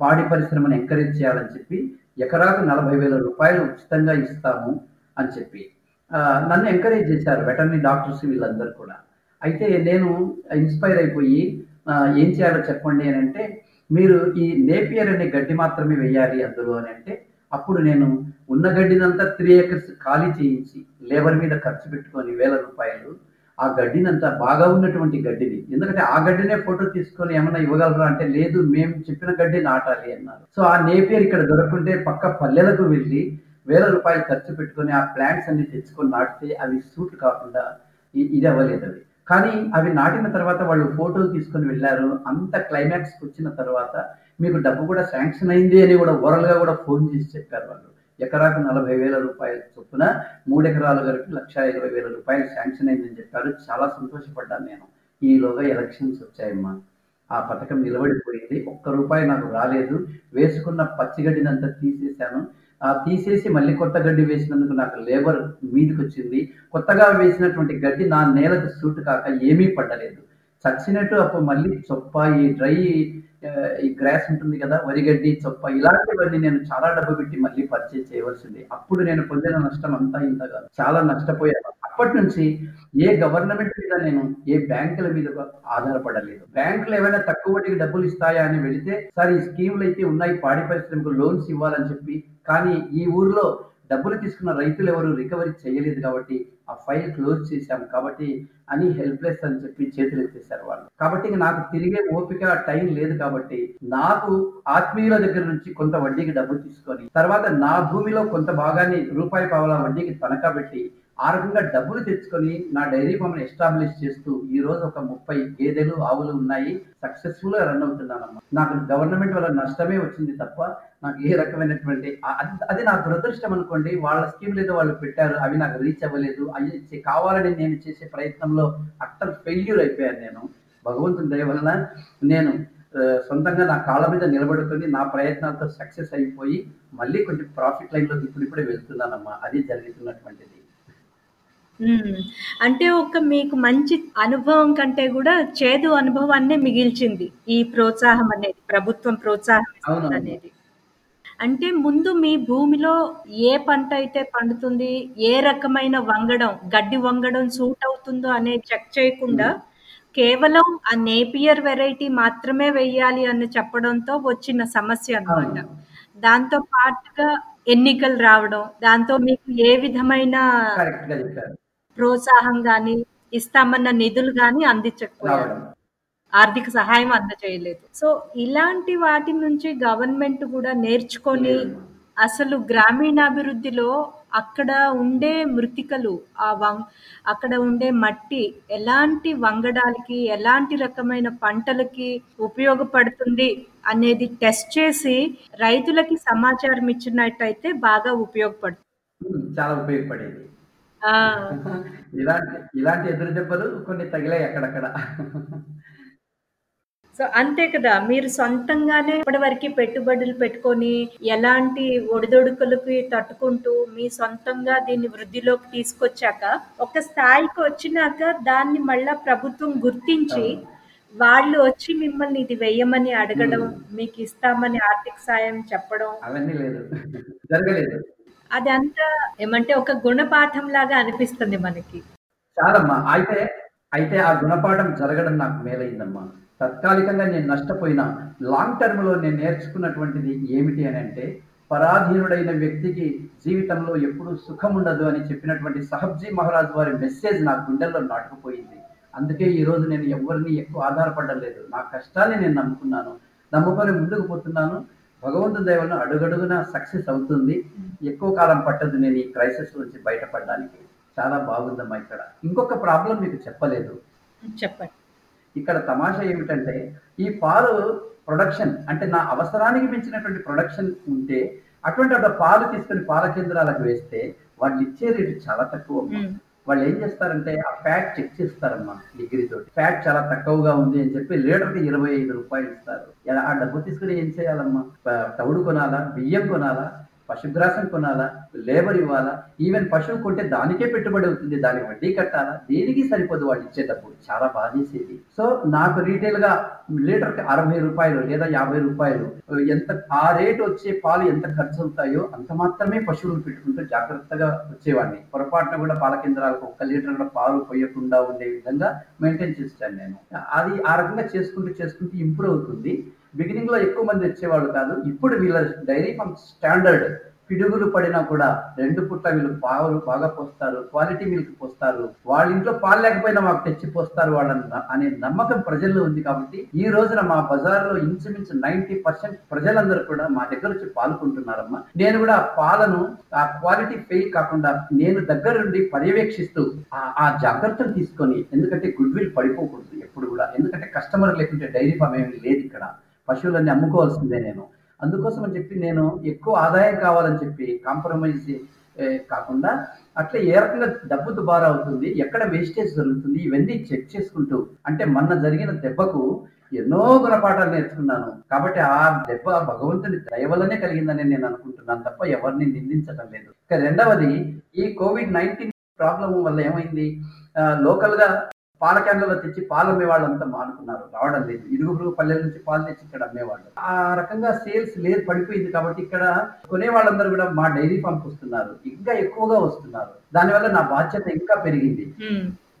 పాడి పరిశ్రమను ఎంకరేజ్ చేయాలని చెప్పి, ఎకరాకు నలభై వేల రూపాయలు ఉచితంగా ఇస్తాము అని చెప్పి. నన్ను ఎంకరేజ్ చేశారు వెటర్నరీ డాక్టర్స్ వీళ్ళందరూ కూడా. అయితే నేను ఇన్‌స్పైర్ అయిపోయి ఏం చేయాలో చెప్పండి అని అంటే మీరు ఈ నేపియర్ అనే గడ్డి మాత్రమే వేయాలి అందులో అని అంటే అప్పుడు నేను ఉన్న గడ్డినంతా త్రీ ఎకర్స్ ఖాళీ చేయించి, లేబర్ మీద ఖర్చు పెట్టుకొని వేల రూపాయలు, ఆ గడ్డినంతా బాగా ఉన్నటువంటి గడ్డిని ఎందుకంటే ఆ గడ్డినే ఫోటో తీసుకొని ఏమన్నా ఇవ్వగలరా అంటే, లేదు మేము చెప్పిన గడ్డి నాటాలి అన్నారు. సో, ఆ నేపియర్ ఇక్కడ దొరకుంటే పక్క పల్లెలకు వెళ్ళి వేల రూపాయలు ఖర్చు పెట్టుకొని ఆ ప్లాంట్స్ అన్ని తెచ్చుకొని నాటితే అవి సూట్ కాకుండా ఇది అవ్వలేదు అవి కానీ అవి నాటిన తర్వాత వాళ్ళు ఫోటోలు తీసుకొని వెళ్ళారు అంత క్లైమాక్స్‌కొచ్చిన తర్వాత మీకు డబ్బు కూడా శాంక్షన్ అయింది అని కూడా ఓరల్‌గా కూడా ఫోన్ చేసి చెప్పారు వాళ్ళు. ఎకరాకు నలభై వేల రూపాయల చొప్పున మూడెకరాల వరకు లక్ష ఇరవై వేల రూపాయలు శాంక్షన్ అయిందని చెప్పారు. చాలా సంతోషపడ్డాను నేను. ఈలోగా ఎలక్షన్స్ వచ్చాయమ్మా. ఆ పథకం నిలబడిపోయింది. ఒక్క రూపాయి నాకు రాలేదు. వేసుకున్న పచ్చిగడ్డినంతా తీసేశాను. ఆ తీసేసి మళ్ళీ కొత్త గడ్డి వేసినందుకు నాకు లేబర్ మీదికొచ్చింది. కొత్తగా వేసినటువంటి గడ్డి నా నేలకు సూట్ కాక ఏమీ పడలేదు చచ్చినట్టు అప్పుడు మళ్ళీ చొప్ప ఈ డ్రై ఈ గ్రాస్ ఉంటుంది కదా! వరి గడ్డి, చొప్ప ఇలాంటివన్నీ నేను చాలా డబ్బు పెట్టి మళ్ళీ పర్చేజ్ చేయవలసింది. అప్పుడు నేను పొందిన నష్టం అంతా ఇంత కాదు. చాలా నష్టపోయాను. అప్పటినుంచి ఏ గవర్నమెంట్ మీద నేను ఏ బ్యాంకుల మీద ఆధారపడలేదు. బ్యాంకులు ఏమైనా తక్కువ వడ్డీకి డబ్బులు ఇస్తాయా అని వెళితే, సార్ ఈ స్కీములు అయితే ఉన్నాయి పాడి పరిశ్రమకు లోన్స్ ఇవ్వాలని చెప్పి, కానీ ఈ ఊర్లో డబ్బులు తీసుకున్న రైతులు ఎవరు రికవరీ చేయలేదు కాబట్టి ఆ ఫైల్ క్లోజ్ చేశాం కాబట్టి అని హెల్ప్లెస్ అని చెప్పి చేతులు ఎత్తేసారు వాళ్ళు. కాబట్టి నాకు తిరిగే ఓపిక టైం లేదు కాబట్టి నాకు ఆత్మీయుల దగ్గర నుంచి కొంత వడ్డీకి డబ్బు తీసుకొని తర్వాత నా భూమిలో కొంత భాగాన్ని రూపాయి పావలా వడ్డీకి తనఖా పెట్టి ఆ రకంగా డబ్బులు తెచ్చుకొని నా డైరీ ఫామ్ని ఎస్టాబ్లిష్ చేస్తూ ఈ రోజు ఒక ముప్పై గేదెలు ఆవులు ఉన్నాయి. సక్సెస్ఫుల్గా రన్ అవుతున్నానమ్మా. నాకు గవర్నమెంట్ వల్ల నష్టమే వచ్చింది తప్ప నాకు ఏ రకమైనటువంటి అది- నా దురదృష్టం అనుకోండి. వాళ్ళ స్కీమ్ ఏదో వాళ్ళు పెట్టారు అవి నాకు రీచ్ అవ్వలేదు. అవి కావాలని నేను చేసే ప్రయత్నంలో అట్టర్ ఫెయిల్యూర్ అయిపోయాను నేను. భగవంతుని దయ వలన నేను సొంతంగా నా కాళ్ళ మీద నిలబడుకొని నా ప్రయత్నాలతో సక్సెస్ అయిపోయి మళ్ళీ కొంచెం ప్రాఫిట్ లైన్లోకి ఇప్పుడిప్పుడే వెళ్తున్నానమ్మా. అది జరుగుతున్నటువంటిది. అంటే ఒక మీకు మంచి అనుభవం కంటే కూడా చేదు అనుభవాన్నే మిగిల్చింది ఈ ప్రోత్సాహం అనేది ప్రభుత్వం ప్రోత్సాహం. అనేది. అంటే ముందు మీ భూమిలో ఏ పంట అయితే పండుతుంది ఏ రకమైన వంగడం గడ్డి వంగడం సూట్ అవుతుందో అనేది చెక్ చేయకుండా కేవలం ఆ నేపియర్ వెరైటీ మాత్రమే వెయ్యాలి అని చెప్పడంతో వచ్చిన సమస్య అన్నమాట. అవును. దాంతో పాటుగా ఎన్నికలు రావడం దాంతో మీకు ఏ విధమైన చెప్పారు. ప్రోత్సాహం గాని ఇస్తామన్న నిధులు గాని అందించకపోయారు. రావడం. ఆర్థిక సహాయం అందజేయలేదు సో ఇలాంటి వాటి నుంచి గవర్నమెంట్ కూడా నేర్చుకొని. అసలు గ్రామీణాభివృద్ధిలో అక్కడ ఉండే మృతికలు ఆ వం అక్కడ ఉండే మట్టి ఎలాంటి వంగడాలకి ఎలాంటి రకమైన పంటలకి ఉపయోగపడుతుంది అనేది టెస్ట్ చేసి రైతులకి సమాచారం ఇచ్చినట్టయితే బాగా ఉపయోగపడుతుంది. చాలా ఉపయోగపడేది. ఇలాంటి ఇలాంటి ఎదురు దెబ్బలు కొన్ని తగిలాయి అక్కడక్కడ. సో అంతే కదా. మీరు సొంతంగానే ఇప్పటివరకు పెట్టుబడులు పెట్టుకొని ఎలాంటి ఒడిదొడుకులకి తట్టుకుంటూ మీ సొంతంగా దీన్ని వృద్ధిలోకి తీసుకొచ్చాక ఒక స్థాయికి వచ్చినాక దాన్ని మళ్ళా ప్రభుత్వం గుర్తించి వాళ్ళు వచ్చి మిమ్మల్ని ఇది వెయ్యమని అడగడం మీకు ఇస్తామని ఆర్థిక సాయం చెప్పడం. అవన్నీ లేదు. జరగలేదు. అదంతా ఏమంటే ఒక గుణపాఠం లాగా అనిపిస్తుంది మనకి. చాలమ్మా. అయితే అయితే ఆ గుణపాఠం జరగడం నాకు మేలైందమ్మా. తత్కాలికంగా నేను నష్టపోయినా లాంగ్ టర్మ్లో నేను నేర్చుకున్నటువంటిది ఏమిటి అని అంటే పరాధీనుడైన వ్యక్తికి జీవితంలో ఎప్పుడూ సుఖం ఉండదు అని చెప్పినటువంటి సహబ్జీ మహారాజ్ వారి మెసేజ్ నా గుండెల్లో నాటుకుపోయింది. అందుకే ఈరోజు నేను ఎవరిని ఎక్కువ ఆధారపడడం లేదు. నా కష్టాన్ని నేను నమ్ముకున్నాను. నమ్ముకొని ముందుకు పోతున్నాను. భగవంతు దయవల్ల అడుగడుగున సక్సెస్ అవుతుంది. ఎక్కువ కాలం పట్టదు నేను ఈ క్రైసిస్ నుంచి బయటపడడానికి. చాలా బాగుందమ్మా ఇక్కడ. ఇంకొక ప్రాబ్లం మీకు చెప్పలేదు. చెప్పండి. ఇక్కడ తమాషా ఏమిటంటే ఈ పాలు ప్రొడక్షన్ అంటే నా అవసరానికి మించినటువంటి ప్రొడక్షన్ ఉంటే అటువంటి ఒక పాలు తీసుకొని పాల కేంద్రాలకు వేస్తే వాళ్ళు ఇచ్చే రేటు చాలా తక్కువ వాళ్ళు ఏం చేస్తారంటే ఆ ఫ్యాట్ చెక్ చేస్తారమ్మా డిగ్రీ తోటి. ఫ్యాట్ చాలా తక్కువగా ఉంది అని చెప్పి లీటర్కి ఇరవై ఐదు రూపాయలు ఇస్తారు. ఆ డబ్బు తీసుకుని ఏం చేయాలమ్మా? తవుడు కొనాలా? బియ్యం కొనాలా? పశుగ్రాసం కొనాలా? లేబర్ ఇవ్వాలా? ఈవెన్ పశువు కొంటే దానికే పెట్టుబడి అవుతుంది దానికి వడ్డీ కట్టాలా? దేనికి సరిపోదు వాళ్ళు ఇచ్చే డబ్బు చాలా బాధేసేది సో నాకు రీటైల్గా లీటర్కి అరవై రూపాయలు లేదా యాభై రూపాయలు ఎంత ఆ రేట్ వచ్చే పాలు ఎంత ఖర్చు అవుతాయో అంత మాత్రమే పశువులు పెట్టుకుంటూ జాగ్రత్తగా వచ్చేవాడిని. పొరపాటున కూడా పాల కేంద్రాలకు ఒక్క లీటర్ కూడా పాలు పోయకుండా ఉండే విధంగా మెయింటైన్ చేస్తాను నేను. అది ఆ రకంగా చేసుకుంటూ చేసుకుంటూ ఇంప్రూవ్ అవుతుంది. బిగినింగ్లో ఎక్కువ మంది వచ్చేవాళ్ళు కాదు. ఇప్పుడు వీళ్ళ డైరీ ఫామ్ స్టాండర్డ్. పిడుగులు పడినా కూడా రెండు పుట్ల వీళ్ళు పాలు బాగా పోస్తారు క్వాలిటీ మిల్క్ పోస్తారు. వాళ్ళ ఇంట్లో పాలు లేకపోయినా మాకు తెచ్చి పోస్తారు వాళ్ళని అనే నమ్మకం ప్రజల్లో ఉంది కాబట్టి ఈ రోజున మా బజార్లో ఇంచుమించు నైన్టీ పర్సెంట్ ప్రజలందరూ కూడా మా దగ్గర వచ్చి పాల్గొంటున్నారమ్మా నేను కూడా ఆ పాలను ఆ క్వాలిటీ ఫెయిల్ కాకుండా నేను దగ్గర నుండి పర్యవేక్షిస్తూ ఆ- ఆ జాగ్రత్తలు తీసుకొని ఎందుకంటే గుడ్ విల్ పడిపోకూడదు ఎప్పుడు కూడా. ఎందుకంటే కస్టమర్ లేకుంటే డైరీ ఫామ్ ఏమీ లేదు ఇక్కడ. పశువులన్నీ అమ్ముకోవాల్సిందే నేను. అందుకోసం అని చెప్పి నేను ఎక్కువ ఆదాయం కావాలని చెప్పి కాంప్రమైజ్ కాకుండా అట్లా ఏ రకంగా డబ్బు దుబారా అవుతుంది ఎక్కడ వేస్టేజ్ జరుగుతుంది ఇవన్నీ చెక్ చేసుకుంటూ అంటే మొన్న జరిగిన దెబ్బకు ఎన్నో గుణపాఠాలు నేర్చుకున్నాను. కాబట్టి ఆ దెబ్బ భగవంతుని దయవలనే కలిగిందని నేను అనుకుంటున్నాను తప్ప ఎవరిని నిందించడం లేదు. ఇక రెండవది ఈ కోవిడ్ నైన్టీన్ ప్రాబ్లం వల్ల ఏమైంది? లోకల్గా లోకల్గా పాల క్యాన్లలో తెచ్చి పాలు అమ్మేవాళ్ళు అంతా మానుకున్నారు. రావడం లేదు. ఇరుగురు పల్లెల నుంచి పాలు తెచ్చి ఇక్కడ అమ్మేవాళ్ళు. ఆ రకంగా సేల్స్ లేదు పడిపోయింది కాబట్టి ఇక్కడ కొనే వాళ్ళందరూ కూడా మా డైరీ ఫామ్కి వస్తున్నారు. ఇంకా ఎక్కువగా వస్తున్నారు. దానివల్ల నా బాధ్యత ఇంకా పెరిగింది.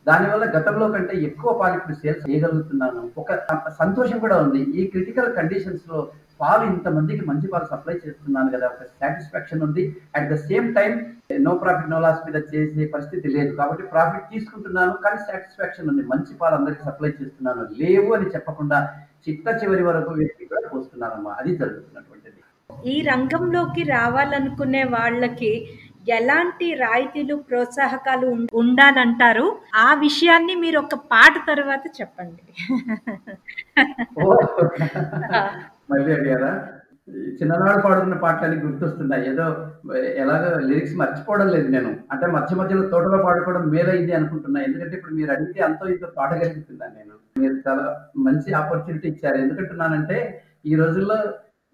దానివల్ల గతంలో కంటే ఎక్కువ పాలు ఇప్పుడు సేల్స్ చేయగలుగుతున్నాను. ఒక సంతోషం కూడా ఉంది. ఈ క్రిటికల్ కండిషన్స్లో పాలు ఇంతమందికి మంచి పాలు సప్లై చేస్తున్నాను కదా ఒక సాటిస్ఫాక్షన్ ఉంది. At the same time no profit no loss మీద చేసే పరిస్థితి లేదు. కాబట్టి ప్రాఫిట్ తీసుకుంటున్నాను కానీ సాటిస్ఫాక్షన్ ఉంది. మంచి పాలు అందరికి సప్లై చేస్తున్నాను. లేవు అని చెప్పకుండా చిట్ట చివరి వరకు వ్యక్తి కూడా పోస్తున్నానమ్మా అది జరుగుతున్నటువంటిది. ఈ రంగంలోకి రావాలనుకునే వాళ్ళకి ఎలాంటి రాయితీలు ప్రోత్సాహకాలు ఉండాలంటారు? ఆ విషయాన్ని మీరు ఒక పాట తర్వాత చెప్పండి. ఓ మళ్ళీ అడిగారా చిన్ననాడు పాడుతున్న పాటలు గుర్తొస్తున్నాయి. ఏదో ఎలాగో లిరిక్స్ మర్చిపోవడం లేదు నేను. అంటే మధ్య మధ్యలో తోటలో పాడుకోవడం మేలైంది అనుకుంటున్నా. ఎందుకంటే ఇప్పుడు మీరు అడిగితే అంతో ఇంతో పాడగలుగుతున్నాను నేను. మీరు చాలా మంచి ఆపర్చునిటీ ఇచ్చారు. ఎందుకంటున్నానంటే ఈ రోజుల్లో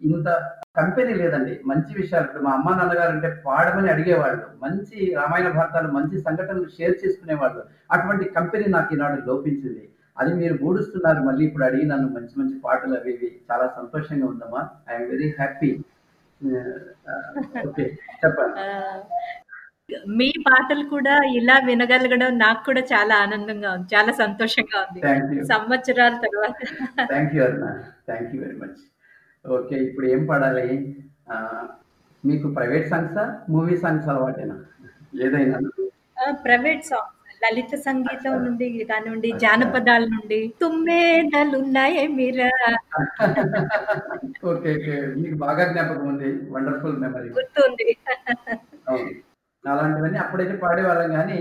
ఇంత కంపెనీ లేదండి. మంచి విషయాలు. ఇప్పుడు మా అమ్మ నాన్నగారు అంటే పాడమని అడిగేవాళ్ళు. మంచి రామాయణ భారతాలు మంచి సంఘటనలు షేర్ చేసుకునేవాళ్ళు. అటువంటి కంపెనీ నాకు ఈనాడు లోపించింది. అది మీరు బూడుస్తున్నారు మళ్ళీ ఇప్పుడు అడిగి నన్ను మంచి మంచి పాటలు అవి ఇవి చాలా సంతోషంగా ఉందమ్మా. ఐఎమ్ వెరీ హ్యాపీ ఓకే చెప్పండి. ఆ, మీ పాటలు కూడా ఇలా వినగలగడం నాకు కూడా చాలా ఆనందంగా ఉంది చాలా సంతోషంగా ఉంది. సంవత్సరాల తర్వాత. Thank you Aruna thank you very much okay ఇప్పుడు ఏం పాడాలి? ఆ, మీకు ప్రైవేట్ సాంగ్సా మూవీ సాంగ్స్ అలవాటేనా? ఏదైనా? ప్రైవేట్ సాంగ్ లలిత సంగీతం నుండి కానివ్వండి జానపదాల నుండి తుమ్మేదలున్నాయే మీరా. Okay okay. మీకు బాగా జ్ఞాపకం ఉంది. Wonderful memory. గుర్తుంది. అలాంటివన్నీ అప్పుడైతే పాడేవాళ్ళం కానీ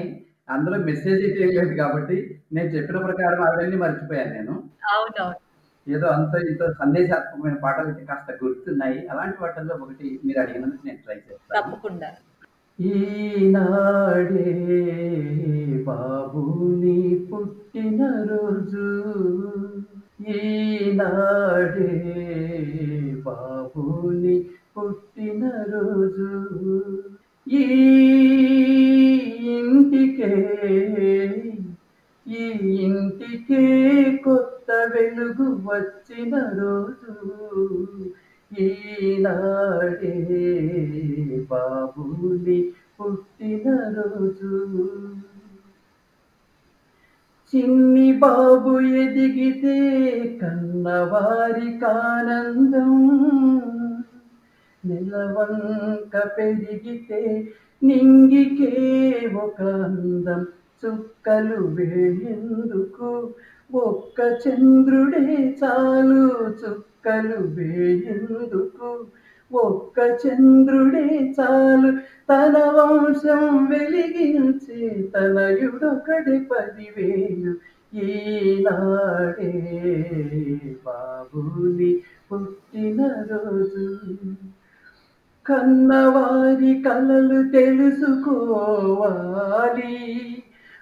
అందులో మెసేజ్ అయితే లేదు కాబట్టి నేను చెప్పిన ప్రకారం అవన్నీ మర్చిపోయాను నేను. అవునవును. ఏదో అంత ఇంత సందేశాత్మకమైన పాటలు అయితే కాస్త గుర్తున్నాయి. అలాంటి వాటిల్లో ఒకటి మీరు అడిగినందుకు నేను ట్రై చేస్తాను. తప్పకుండా. ఈనాడే బాబుని పుట్టినరోజు ఈనాడే బాబుని పుట్టినరోజు ఈ ఇంటికే ఈ ఇంటికే కొత్త వెలుగు వచ్చిన రోజు. ఈనాడే బాబుని పుట్టినరోజు చిన్ని బాబు ఎదిగితే కన్నవారి కానందం. నిలవంక పెరిగితే నింగికే ఒక అందం. చుక్కలు వేయందుకు ఒక్క చంద్రుడే చాలు చుక్క చుక్కలు వేయందుకు? ఒక్క చంద్రుడే చాలు. తన వంశం వెలిగించి తనయుడొకటి పదివేలు ఈనాడే బాబుని పుట్టినరోజు కన్నవారి కలలు తెలుసుకోవాలి.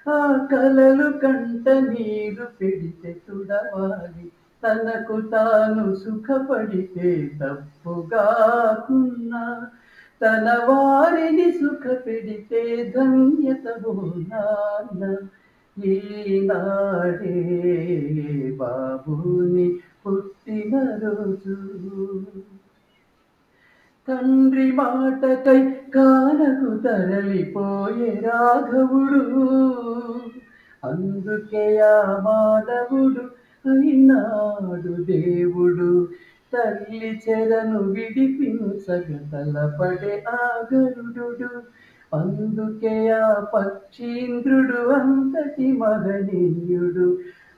ఆ కలలు కంట నీరు పెడితే తుడవాలి. తనకు తాను సుఖపడితే తప్పుగాకున్నా తన వారిని సుఖ పెడితే ధన్యత బోనాన్న ఈనాడే బాబుని పుట్టినరోజు తండ్రి మాటకై కానకు తరలిపోయే రాఘవుడు. అందుకే ఆ మాధవుడు అయినాడు దేవుడు. తల్లి చెరను విడిపించగ తలపడే ఆ గరుడు అందుకే ఆ పక్షీంద్రుడు అంతటి మహనీయుడు.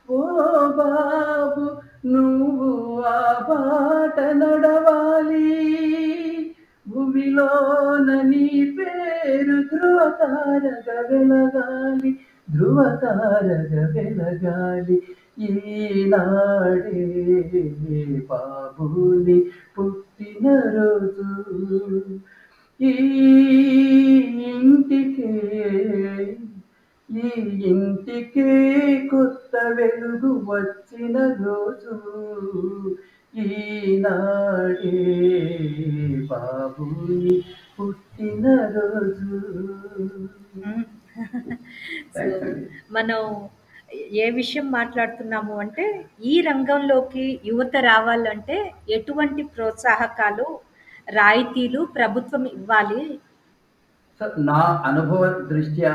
ఓ బాబు నువ్వు ఆ బాట నడవాలి. భూమిలోన నీ పేరు ధ్రువతారగా వెలగాలి ధ్రువతారగా వెలగాలి. ఈనాడే బాబుని పుట్టినరోజు ఈ ఇంటికే ఈ ఇంటికే కొత్త వెలుగు వచ్చిన రోజు ఈనాడే బాబుని పుట్టిన రోజు. మనం ఏ విషయం మాట్లాడుతున్నాము అంటే ఈ రంగంలోకి యువత రావాలంటే ఎటువంటి ప్రోత్సాహకాలు రాయితీలు ప్రభుత్వం ఇవ్వాలి? సో నా అనుభవ దృష్ట్యా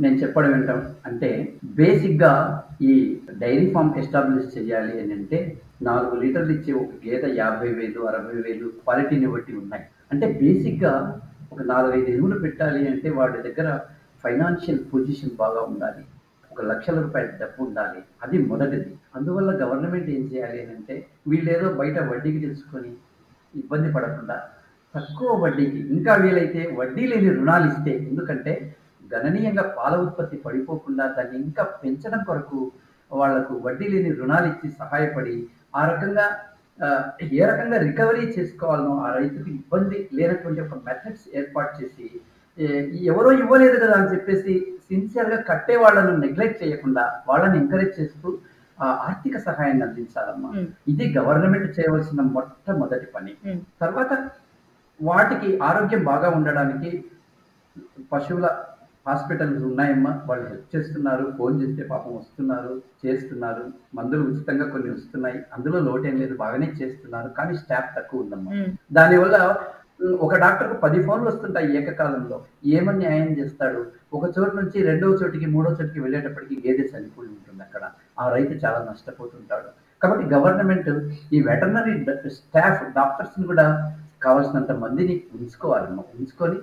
నేను చెప్పడం ఏంటం అంటే బేసిక్గా ఈ డైరీ ఫామ్ ఎస్టాబ్లిష్ చేయాలి అని అంటే నాలుగు లీటర్లు ఇచ్చే ఒక గేదె యాభై వేలు అరవై వేలు క్వాలిటీని బట్టి ఉన్నాయి. అంటే బేసిక్గా ఒక నాలుగైదు ఎరువులు పెట్టాలి అంటే వాడి దగ్గర ఫైనాన్షియల్ పొజిషన్ బాగా ఉండాలి. లక్షల రూపాయల డబ్బు ఉండాలి. అది మొదటిది. అందువల్ల గవర్నమెంట్ ఏం చేయాలి అంటే వీళ్ళేదో బయట వడ్డీకి తెలుసుకొని ఇబ్బంది పడకుండా తక్కువ వడ్డీకి ఇంకా వీలైతే వడ్డీ లేని రుణాలు ఇస్తే ఎందుకంటే గణనీయంగా పాల ఉత్పత్తి పడిపోకుండా దాన్ని ఇంకా పెంచడం కొరకు వాళ్ళకు వడ్డీ లేని రుణాలు ఇచ్చి సహాయపడి ఆ రకంగా ఏ రకంగా రికవరీ చేసుకోవాలనో ఆ రైతుకు ఇబ్బంది లేనటువంటి ఒక మెథడ్స్ ఏర్పాటు చేసి ఎవరో ఇవ్వలేదు కదా అని చెప్పేసి సిన్సియర్గా కట్టే వాళ్ళను నెగ్లెక్ట్ చేయకుండా వాళ్ళని ఎంకరేజ్ చేస్తూ ఆ, ఆర్థిక సహాయాన్ని అందించాలమ్మా. ఇది గవర్నమెంట్ చేయవలసిన మొట్టమొదటి పని. తర్వాత వాటికి ఆరోగ్యం బాగా ఉండడానికి పశువుల హాస్పిటల్స్ ఉన్నాయమ్మా. వాళ్ళు హెల్ప్ చేస్తున్నారు ఫోన్ చేస్తే పాపం వస్తున్నారు చేస్తున్నారు. మందులు ఉచితంగా కొన్ని వస్తున్నాయి. అందులో లోటేం లేదు బాగానే చేస్తున్నారు. కానీ స్టాఫ్ తక్కువ ఉందమ్మా. దానివల్ల ఒక డాక్టర్కు పది ఫోన్లు వస్తుంటాయి ఏకకాలంలో. ఏమని న్యాయం చేస్తాడు? ఒక చోటు నుంచి రెండవ చోటికి మూడో చోటికి వెళ్ళేటప్పటికి గేదె చనిపోయి ఉంటుంది అక్కడ. ఆ రైతు చాలా నష్టపోతుంటాడు. కాబట్టి గవర్నమెంట్ ఈ వెటర్నరీ స్టాఫ్ డాక్టర్స్ని కూడా కావాల్సినంత మందిని ఉంచుకోవాలమ్మా ఉంచుకొని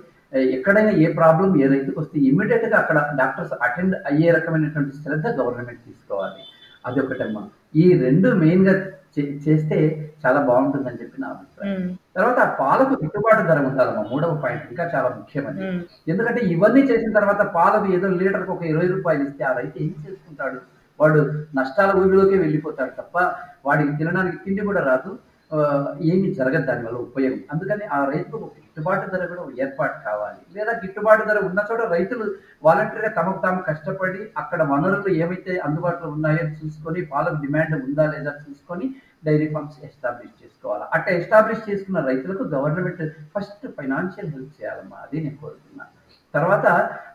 ఎక్కడైనా ఏ ప్రాబ్లం ఏ రైతుకు వస్తే ఇమ్మీడియట్గా అక్కడ డాక్టర్స్ అటెండ్ అయ్యే రకమైనటువంటి శ్రద్ధ గవర్నమెంట్ తీసుకోవాలి. అది ఒకటమ్మా ఈ రెండు మెయిన్గా చేస్తే చాలా బాగుంటుందని చెప్పి నా అభిప్రాయం. తర్వాత ఆ పాలకు గిట్టుబాటు ధర ఉండాలమ్మా మూడవ పాయింట్ ఇంకా చాలా ముఖ్యమని ఉమ్, ఎందుకంటే ఇవన్నీ చేసిన తర్వాత పాలకు ఏదో లీటర్కి ఒక ఇరవై రూపాయలు ఇస్తే ఆ రైతు ఏం చేసుకుంటాడు? వాడు నష్టాల ఊబిలోకే వెళ్ళిపోతాడు తప్ప వాడికి తినడానికి తిండి కూడా రాదు ఏమీ జరగదు దానివల్ల ఉపయోగం. అందుకని ఆ రైతుకు ఒక గిట్టుబాటు ధర కూడా ఏర్పాటు కావాలి. లేదా గిట్టుబాటు ధర ఉన్న చోట రైతులు వాలంటరీగా తమకు తాము కష్టపడి అక్కడ వనరులు ఏవైతే అందుబాటులో ఉన్నాయో చూసుకొని పాలకు డిమాండ్ ఉందా లేదా చూసుకొని డైరీ ఫార్మ్స్ ఎస్టాబ్లిష్ చేసుకోవాలి? అట్లా ఎస్టాబ్లిష్ చేసుకున్న రైతులకు గవర్నమెంట్ ఫస్ట్ ఫైనాన్షియల్ హెల్ప్ చేయాలమ్మా అది నేను కోరుతున్నాను తర్వాత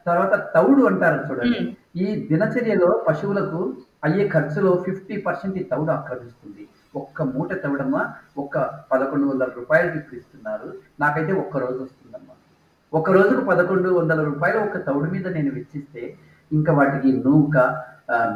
తర్వాత తౌడు అంటారు చూడండి. ఈ దినచర్యలో పశువులకు అయ్యే ఖర్చులో ఫిఫ్టీ పర్సెంట్ ఈ తౌడు ఆక్రమిస్తుంది. ఒక్క మూట తౌడమ్మా ఒక్క పదకొండు వందల రూపాయలకి ఇప్పుడు ఇస్తున్నారు నాకైతే ఒక్క రోజు వస్తుందమ్మా. ఒక రోజుకు పదకొండు వందల రూపాయలు ఒక తౌడు మీద నేను వెచ్చిస్తే ఇంకా వాటికి నూక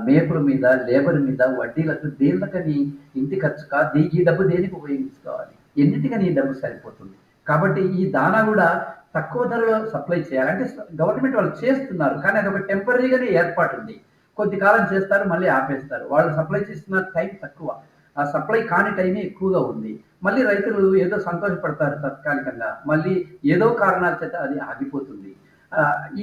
మేపుల మీద లేబర్ మీద వడ్డీలకు దేనికని ఇంటి ఖర్చు కాదు ఈ డబ్బు దేనికి ఉపయోగించుకోవాలి? ఎన్నిటికని ఈ డబ్బు సరిపోతుంది? కాబట్టి ఈ దానా కూడా తక్కువ ధరలో సప్లై చేయాలి. అంటే గవర్నమెంట్ వాళ్ళు చేస్తున్నారు కానీ అది ఒక టెంపరీగానే ఏర్పాటు ఉంది కొద్ది కాలం చేస్తారు మళ్ళీ ఆపేస్తారు. వాళ్ళు సప్లై చేస్తున్న టైం తక్కువ. ఆ సప్లై కాని టైమే ఎక్కువగా ఉంది. మళ్ళీ రైతులు ఏదో సంతోషపడతారు తాత్కాలికంగా. మళ్ళీ ఏదో కారణాల చేత అది ఆగిపోతుంది.